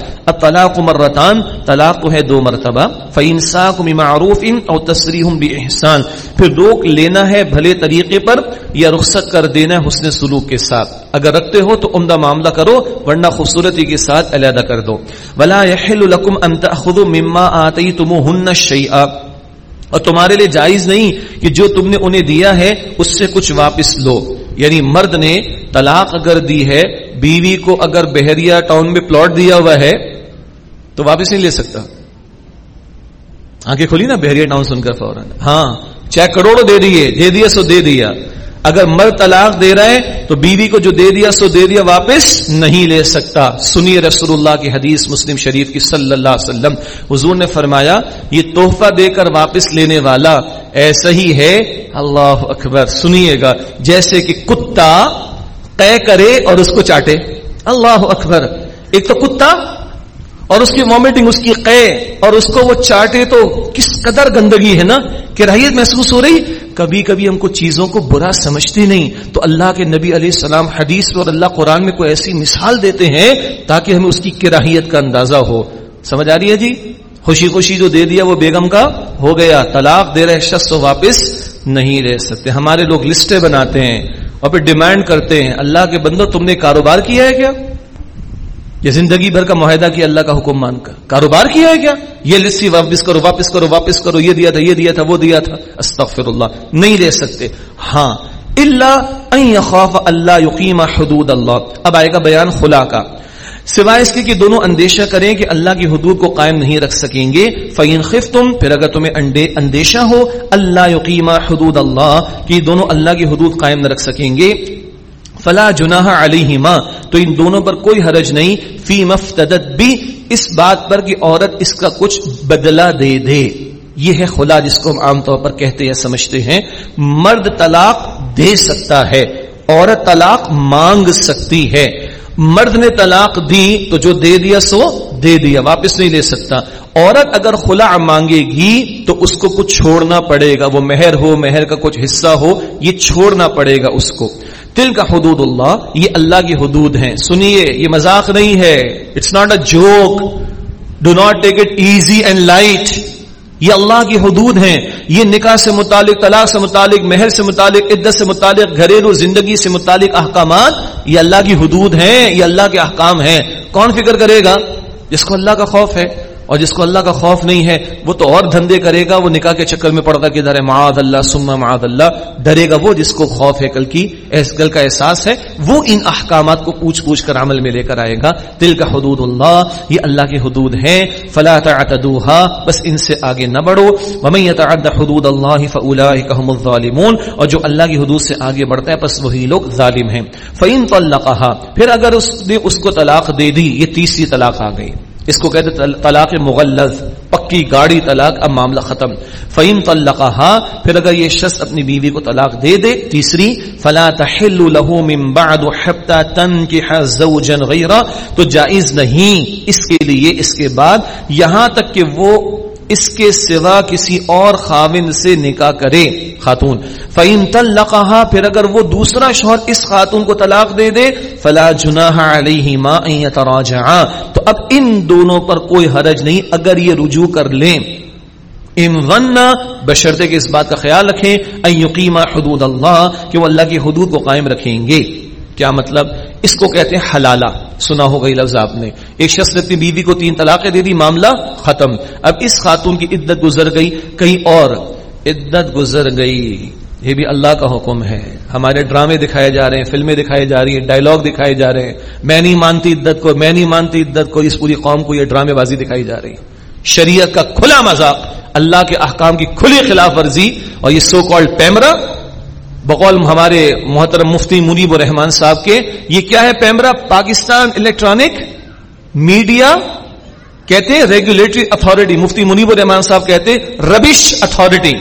طلاق مرتان، طلاق ہے دو مرتبہ فینساک معروف ان اور تصریح احسان پھر روک لینا ہے بھلے طریقے پر یا رخصت کر دینا ہے حسن سلوک کے ساتھ۔ اگر رکھتے ہو تو عمدہ معاملہ کرو، ورنہ خوبصورتی کے ساتھ علیحدہ کر دو۔ ولا يحل لكم ان تاخذوا مما اتيتموهن شيئا۔ اور تمہارے لیے جائز نہیں کہ جو تم نے انہیں دیا ہے، اس سے کچھ واپس لو۔ یعنی مرد نے طلاق اگر دی ہے بیوی کو اگر بحریہ ٹاؤن میں پلاٹ دیا ہوا ہے، تو واپس نہیں لے سکتا۔ آنکھیں کھولی نا بحریہ ٹاؤن سن کر فوراً۔ ہاں چاہے کروڑوں دے دیے، دے دیا سو دے دیا۔ اگر مرد طلاق دے رہا ہے، تو بیوی کو جو دے دیا سو دے دیا، واپس نہیں لے سکتا۔ سنیے رسول اللہ کی حدیث مسلم شریف کی صلی اللہ علیہ وسلم۔ حضور نے فرمایا، یہ تحفہ دے کر واپس لینے والا ایسا ہی ہے۔ اللہ اکبر، سنیے گا۔ جیسے کہ کتا طے کرے اور اس کو چاٹے۔ اللہ اکبر۔ ایک تو کتا اور اس کی وامٹنگ اس کی قے اور اس کو وہ چاٹے تو کس قدر گندگی ہے نا کہ محسوس ہو رہی۔ کبھی کبھی ہم کو چیزوں کو برا سمجھتے نہیں۔ تو اللہ کے نبی علیہ السلام حدیث میں اور اللہ قرآن میں کوئی ایسی مثال دیتے ہیں تاکہ ہمیں اس کی کراہیت کا اندازہ ہو۔ سمجھ آ رہی ہے جی؟ خوشی خوشی جو دے دیا وہ بیگم کا ہو گیا۔ طلاق دے رہے شخص واپس نہیں رہ سکتے۔ ہمارے لوگ لسٹیں بناتے ہیں۔ اور پھر ڈیمانڈ کرتے ہیں۔ اللہ کے بندو تم نے کاروبار کیا ہے کیا؟ یہ زندگی بھر کا معاہدہ کیا اللہ کا حکم مان کر۔ کاروبار کیا ہے کیا؟ یہ لسی واپس کرو واپس کرو واپس کرو، یہ دیا تھا، یہ دیا تھا، وہ دیا تھا۔ استغفر اللہ نہیں لے سکتے۔ ہاں اللہ خوف اللہ یقین حدود اللہ۔ اب آئے گا بیان خلا کا سوائے اس کے کہ دونوں اندیشہ کریں کہ اللہ کی حدود کو قائم نہیں رکھ سکیں گے فین خف تم پھر اگر تمہیں اندیشہ ہو، اللہ یقین حدود اللہ، کہ دونوں اللہ کی حدود قائم نہ رکھ سکیں گے۔ فلا جناح علیہما تو ان دونوں پر کوئی حرج نہیں فی مفتدت بھی اس بات پر کہ عورت اس کا کچھ بدلہ دے دے۔ یہ ہے خلا جس کو ہم عام طور پر کہتے یا سمجھتے ہیں۔ مرد طلاق دے سکتا ہے، عورت طلاق مانگ سکتی ہے۔ مرد نے طلاق دی تو جو دے دیا سو دے دیا، واپس نہیں لے سکتا۔ عورت اگر خلا مانگے گی تو اس کو کچھ چھوڑنا پڑے گا، وہ مہر ہو، مہر کا کچھ حصہ ہو، یہ چھوڑنا پڑے گا اس کو۔ تل کا حدود اللہ، یہ اللہ کی حدود ہیں۔ سنیے، یہ مذاق نہیں ہے۔ It's not a joke do not take it easy and light یہ اللہ کی حدود ہیں۔ یہ نکاح سے متعلق، طلاق سے متعلق، مہر سے متعلق، عدت سے متعلق، گھریلو زندگی سے متعلق احکامات یہ اللہ کی حدود ہیں، یہ اللہ کے احکام ہیں۔ کون فکر کرے گا؟ جس کو اللہ کا خوف ہے۔ اور جس کو اللہ کا خوف نہیں ہے، وہ تو اور دھندے کرے گا، وہ نکاح کے چکر میں پڑ گا کہ ادھر معاد اللہ سما معاد اللہ۔ ڈرے گا وہ جس کو خوف ہے کل کی کل کا احساس ہے۔ وہ ان احکامات کو پوچھ پوچھ کر عمل میں لے کر آئے گا۔ دل کا حدود اللہ، یہ اللہ کی حدود ہے فلا تعتدوها، بس ان سے آگے نہ بڑھو۔ ومن يتعد حدود اللہ فاولئک هم الظالمون۔ اور جو اللہ کی حدود سے آگے بڑھتا ہے، بس وہی لوگ ظالم ہیں۔ فین طلقها، پھر اگر اس نے اس کو طلاق دے دی، یہ تیسری طلاق آ گئی۔ اس کو کہتے طلاق مغلظ، پکی گاڑی طلاق، اب معاملہ ختم۔ فعیم طلقہ پھر اگر یہ شخص اپنی بیوی کو طلاق دے دے، تیسری، فلا تحل له من بعد حتى تنكح زوجا غيره۔ تو جائز نہیں اس کے لیے، اس کے بعد یہاں تک کہ وہ اس کے سوا کسی اور خاون سے نکاح کرے خاتون۔ فعین طلقہ پھر اگر وہ دوسرا شوہر اس خاتون کو طلاق دے دے، فلا جناح علیہما ان تو اب ان دونوں پر کوئی حرج نہیں، اگر یہ رجوع کر لیں۔ ام ون بشرطے کے اس بات کا خیال رکھیں ان یقیما حدود اللہ کہ وہ اللہ کی حدود کو قائم رکھیں گے۔ کیا مطلب؟ اس کو کہتے ہیں حلالہ۔ سنا ہو گئی لفظ آپ نے۔ ایک شخص نے اپنی بیوی کو تین طلاقیں دے دی، معاملہ ختم۔ اب اس خاتون کی عدت گزر گئی، کہیں اور۔ عدت گزر گئی۔ یہ بھی اللہ کا حکم ہے۔ ہمارے ڈرامے دکھائے جا رہے ہیں، فلمیں دکھائی جا رہی ہیں ڈائلگ دکھائے جا رہے ہیں۔ میں نہیں مانتی عدت کو، میں نہیں مانتی عدت کو، اس پوری قوم کو یہ ڈرامے بازی دکھائی جا رہی شریعت کا کھلا مذاق، اللہ کے احکام کی کھلی خلاف ورزی اور یہ سو کالڈ پیمرا بقول ہمارے محترم مفتی منیب الرحمان صاحب کے، یہ کیا ہے پیمرا پاکستان الیکٹرانک میڈیا کہتے ہیں ریگولیٹری اتارٹی مفتی منیب الرحمان صاحب کہتے ربش اتارٹی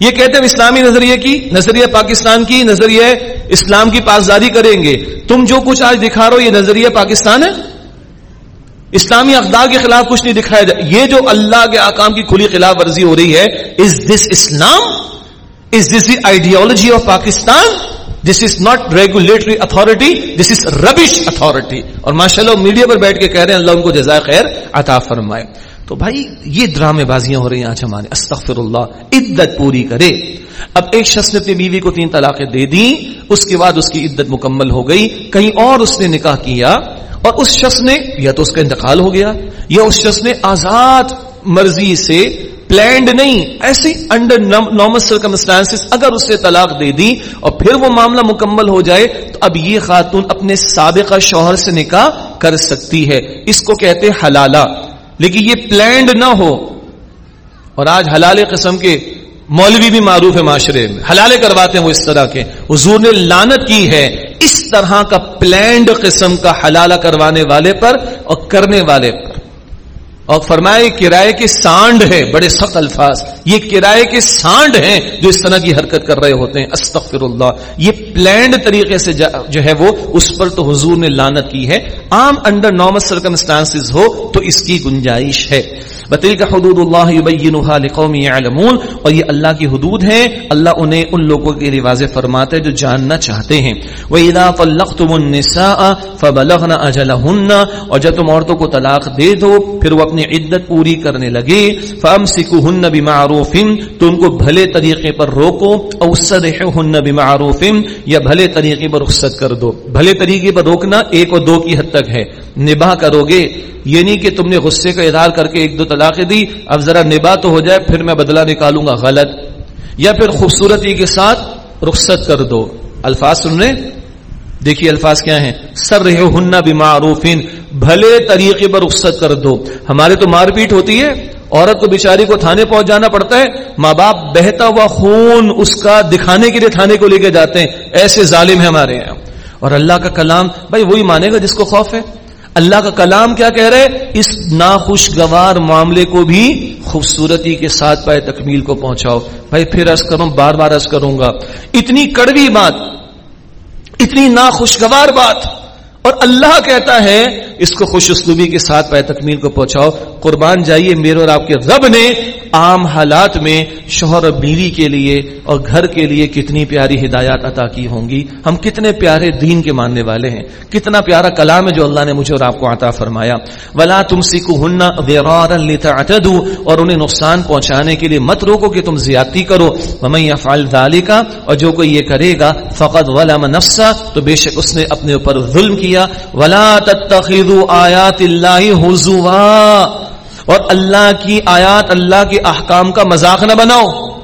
یہ کہتے ہیں اسلامی نظریے کی، نظریہ پاکستان کی، نظریہ اسلام کی پاسداری کریں گے۔ تم جو کچھ آج دکھا رہے ہو، یہ نظریہ پاکستان ہے؟ اسلامی اقدار کے خلاف کچھ نہیں دکھایا جائے یہ جو اللہ کے آکام کی کھلی خلاف ورزی ہو رہی ہے is this Islam is this the ideology of Pakistan this is not regulatory authority this is rubbish authority اور ماشاء اللہ میڈیا پر بیٹھ کے کہہ رہے ہیں، اللہ ان کو جزائے خیر عطا فرمائے۔ تو بھائی، یہ ڈرامے بازیاں ہو رہی ہیں آج ہمارے۔ استغفر اللہ عدت پوری کرے۔ اب ایک شخص نے اپنی بیوی کو تین طلاقیں دے دی اس کے بعد اس کی عدت مکمل ہو گئی، کہیں اور اس نے نکاح کیا اور اس شخص نے یا تو اس کا انتقال ہو گیا یا اس شخص نے آزاد مرضی سے پلانڈ نہیں، ایسی انڈر نارمل سرکمسٹانس اگر اس نے طلاق دے دی اور پھر وہ معاملہ مکمل ہو جائے تو اب یہ خاتون اپنے سابقہ شوہر سے نکاح کر سکتی ہے۔ اس کو کہتے حلالہ۔ لیکن یہ پلانڈ نہ ہو۔ اور آج حلال قسم کے مولوی بھی معروف ہے معاشرے میں۔ حلالے کرواتے ہیں وہ اس طرح کے۔ حضور نے لانت کی ہے اس طرح کا پلانڈ قسم کا حلالہ کروانے والے پر اور کرنے والے پر۔ اور فرمائے کرائے کے سانڈ ہے بڑے سخت الفاظ۔ یہ کرائے کے سانڈ ہیں جو اس طرح کی حرکت کر رہے ہوتے ہیں۔ استغفر اللہ یہ پلانڈ طریقے سے جو ہے وہ، اس پر تو حضور نے لانت کی ہے۔ عام انڈر نارمل سرکمسٹانس ہو تو اس کی گنجائش ہے۔ بطل کا حدود اللہ لقوم يعلمون اور یہ اللہ کی حدود ہیں۔ اللہ انہیں ان لوگوں کے رواز فرماتے ہیں جو جاننا چاہتے ہیں۔ وَإِذَا طَلَّقْتُمُ النِّسَاءَ فَبَلَغْنَ أَجَلَهُنَّ۔ اور جب تم عورتوں کو طلاق دے دو، پھر وہ اپنے اپنی عدت پوری کرنے لگے، فَأَمْسِكُهُنَّ بِمَعْرُوفٍ، تو ان کو بھلے طریقے پر روکو او صدحهن یا بھلے طریقے پر رخصت کر دو۔ بھلے طریقے پر روکنا ایک اور دو کی حد تک ہے۔ نباہ کرو گے یہ نہیں کہ تم نے غصے کا اظہار کر کے ایک دو طلاقیں دی، اب ذرا نباہ تو ہو جائے، پھر میں بدلہ نکالوں گا، غلط۔ یا پھر خوبصورتی کے ساتھ رخصت کر دو۔ الفاظ سننے دیکھیے الفاظ کیا ہیں؟ سر رہے ہننا بیماروفین بھلے طریقے پر رخصت کر دو۔ ہمارے تو مار پیٹ ہوتی ہے، عورت کو بیچاری کو تھانے پہنچ جانا پڑتا ہے ماں باپ بہتا ہوا خون اس کا دکھانے کے لیے تھانے کو لے کے جاتے ہیں۔ ایسے ظالم ہے ہمارے یہاں۔ اور اللہ کا کلام، بھائی وہی مانے گا جس کو خوف ہے۔ اللہ کا کلام کیا کہہ رہے اس ناخوشگوار معاملے کو بھی خوبصورتی کے ساتھ پائے تکمیل کو پہنچاؤ۔ بھائی پھر عرض کروں بار بار عرض کروں گا۔ اتنی کڑوی بات اتنی ناخوشگوار بات اور اللہ کہتا ہے، اس کو خوش اسلوبی کے ساتھ پائے تکمیل کو پہنچاؤ۔ قربان جائیے میرے اور آپ کے رب نے عام حالات میں شوہر اور بیوی کے لیے اور گھر کے لیے کتنی پیاری ہدایات عطا کی ہوں گی۔ ہم کتنے پیارے دین کے ماننے والے ہیں۔ کتنا پیارا کلام ہے جو اللہ نے مجھے اور آپ کو عطا فرمایا۔ ولا تم سیکو ہننا اور انہیں نقصان پہنچانے کے لیے مت روکو کہ تم زیادتی کرو۔ ممیا فال کا اور جو کوئی یہ کرے گا فقط ولام نفسا تو بے شک اس نے اپنے اوپر ظلم کیا۔ ولا تتخذوا آیات اللہ حضوا اور اللہ کی آیات، اللہ کے احکام کا مذاق نہ بناؤ۔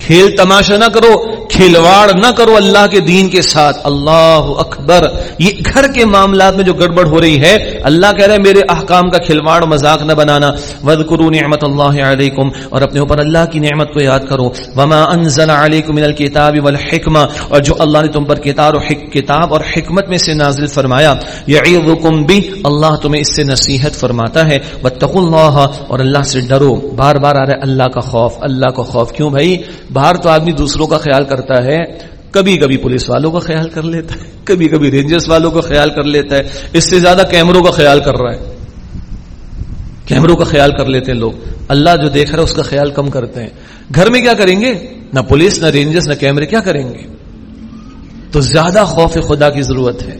کھیل تماشا نہ کرو۔ کھلواڑ نہ کرو اللہ کے دین کے ساتھ۔ اللہ اکبر۔ یہ گھر کے معاملات میں جو گڑبڑ ہو رہی ہے، اللہ کہہ رہے میرے احکام کا کھلواڑ، مذاق نہ بنانا۔ ود کرو نعمت اللہ علیکم۔ اور اپنے اوپر اللہ کی نعمت کو یاد کرو۔ وما انزل علیکم من الکتاب والحکمہ اور جو اللہ نے تم پر کتاب اور کتاب اور حکمت میں سے نازل فرمایا یعظکم بھی اللہ تمہیں اس سے نصیحت فرماتا ہے۔ واتقوا اللہ اور اللہ سے ڈرو۔ بار بار آ رہا ہے اللہ کا خوف۔ اللہ کا خوف کیوں بھائی؟ باہر تو آدمی دوسروں کا خیال کر کرتا ہے، کبھی کبھی پولیس والوں کا خیال کر لیتا ہے، کبھی کبھی رینجرس والوں کا خیال کر لیتا ہے۔ اس سے زیادہ کیمروں کا خیال کر رہا ہے۔ کیمروں کا خیال کر لیتے ہیں لوگ۔ اللہ جو دیکھ رہا ہے، اس کا خیال کم کرتے ہیں۔ گھر میں کیا کریں گے؟ نہ پولیس، نہ رینجرس نہ کیمرے، کیا کریں گے؟ تو زیادہ خوف خدا کی ضرورت ہے۔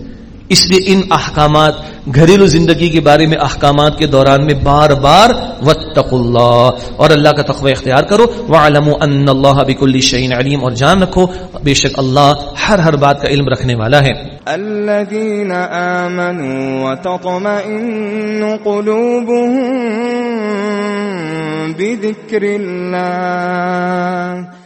اس لیے ان احکامات، گھریلو زندگی کے بارے میں احکامات کے دوران میں بار بار وطق اللہ، اور اللہ کا تقوی اختیار کرو۔ وعلموا ان اللہ بكل شيء علیم اور جان رکھو، بے شک اللہ ہر ہر بات کا علم رکھنے والا ہے۔ الذين آمنوا وتطمئن قلوبهم بذكر الله۔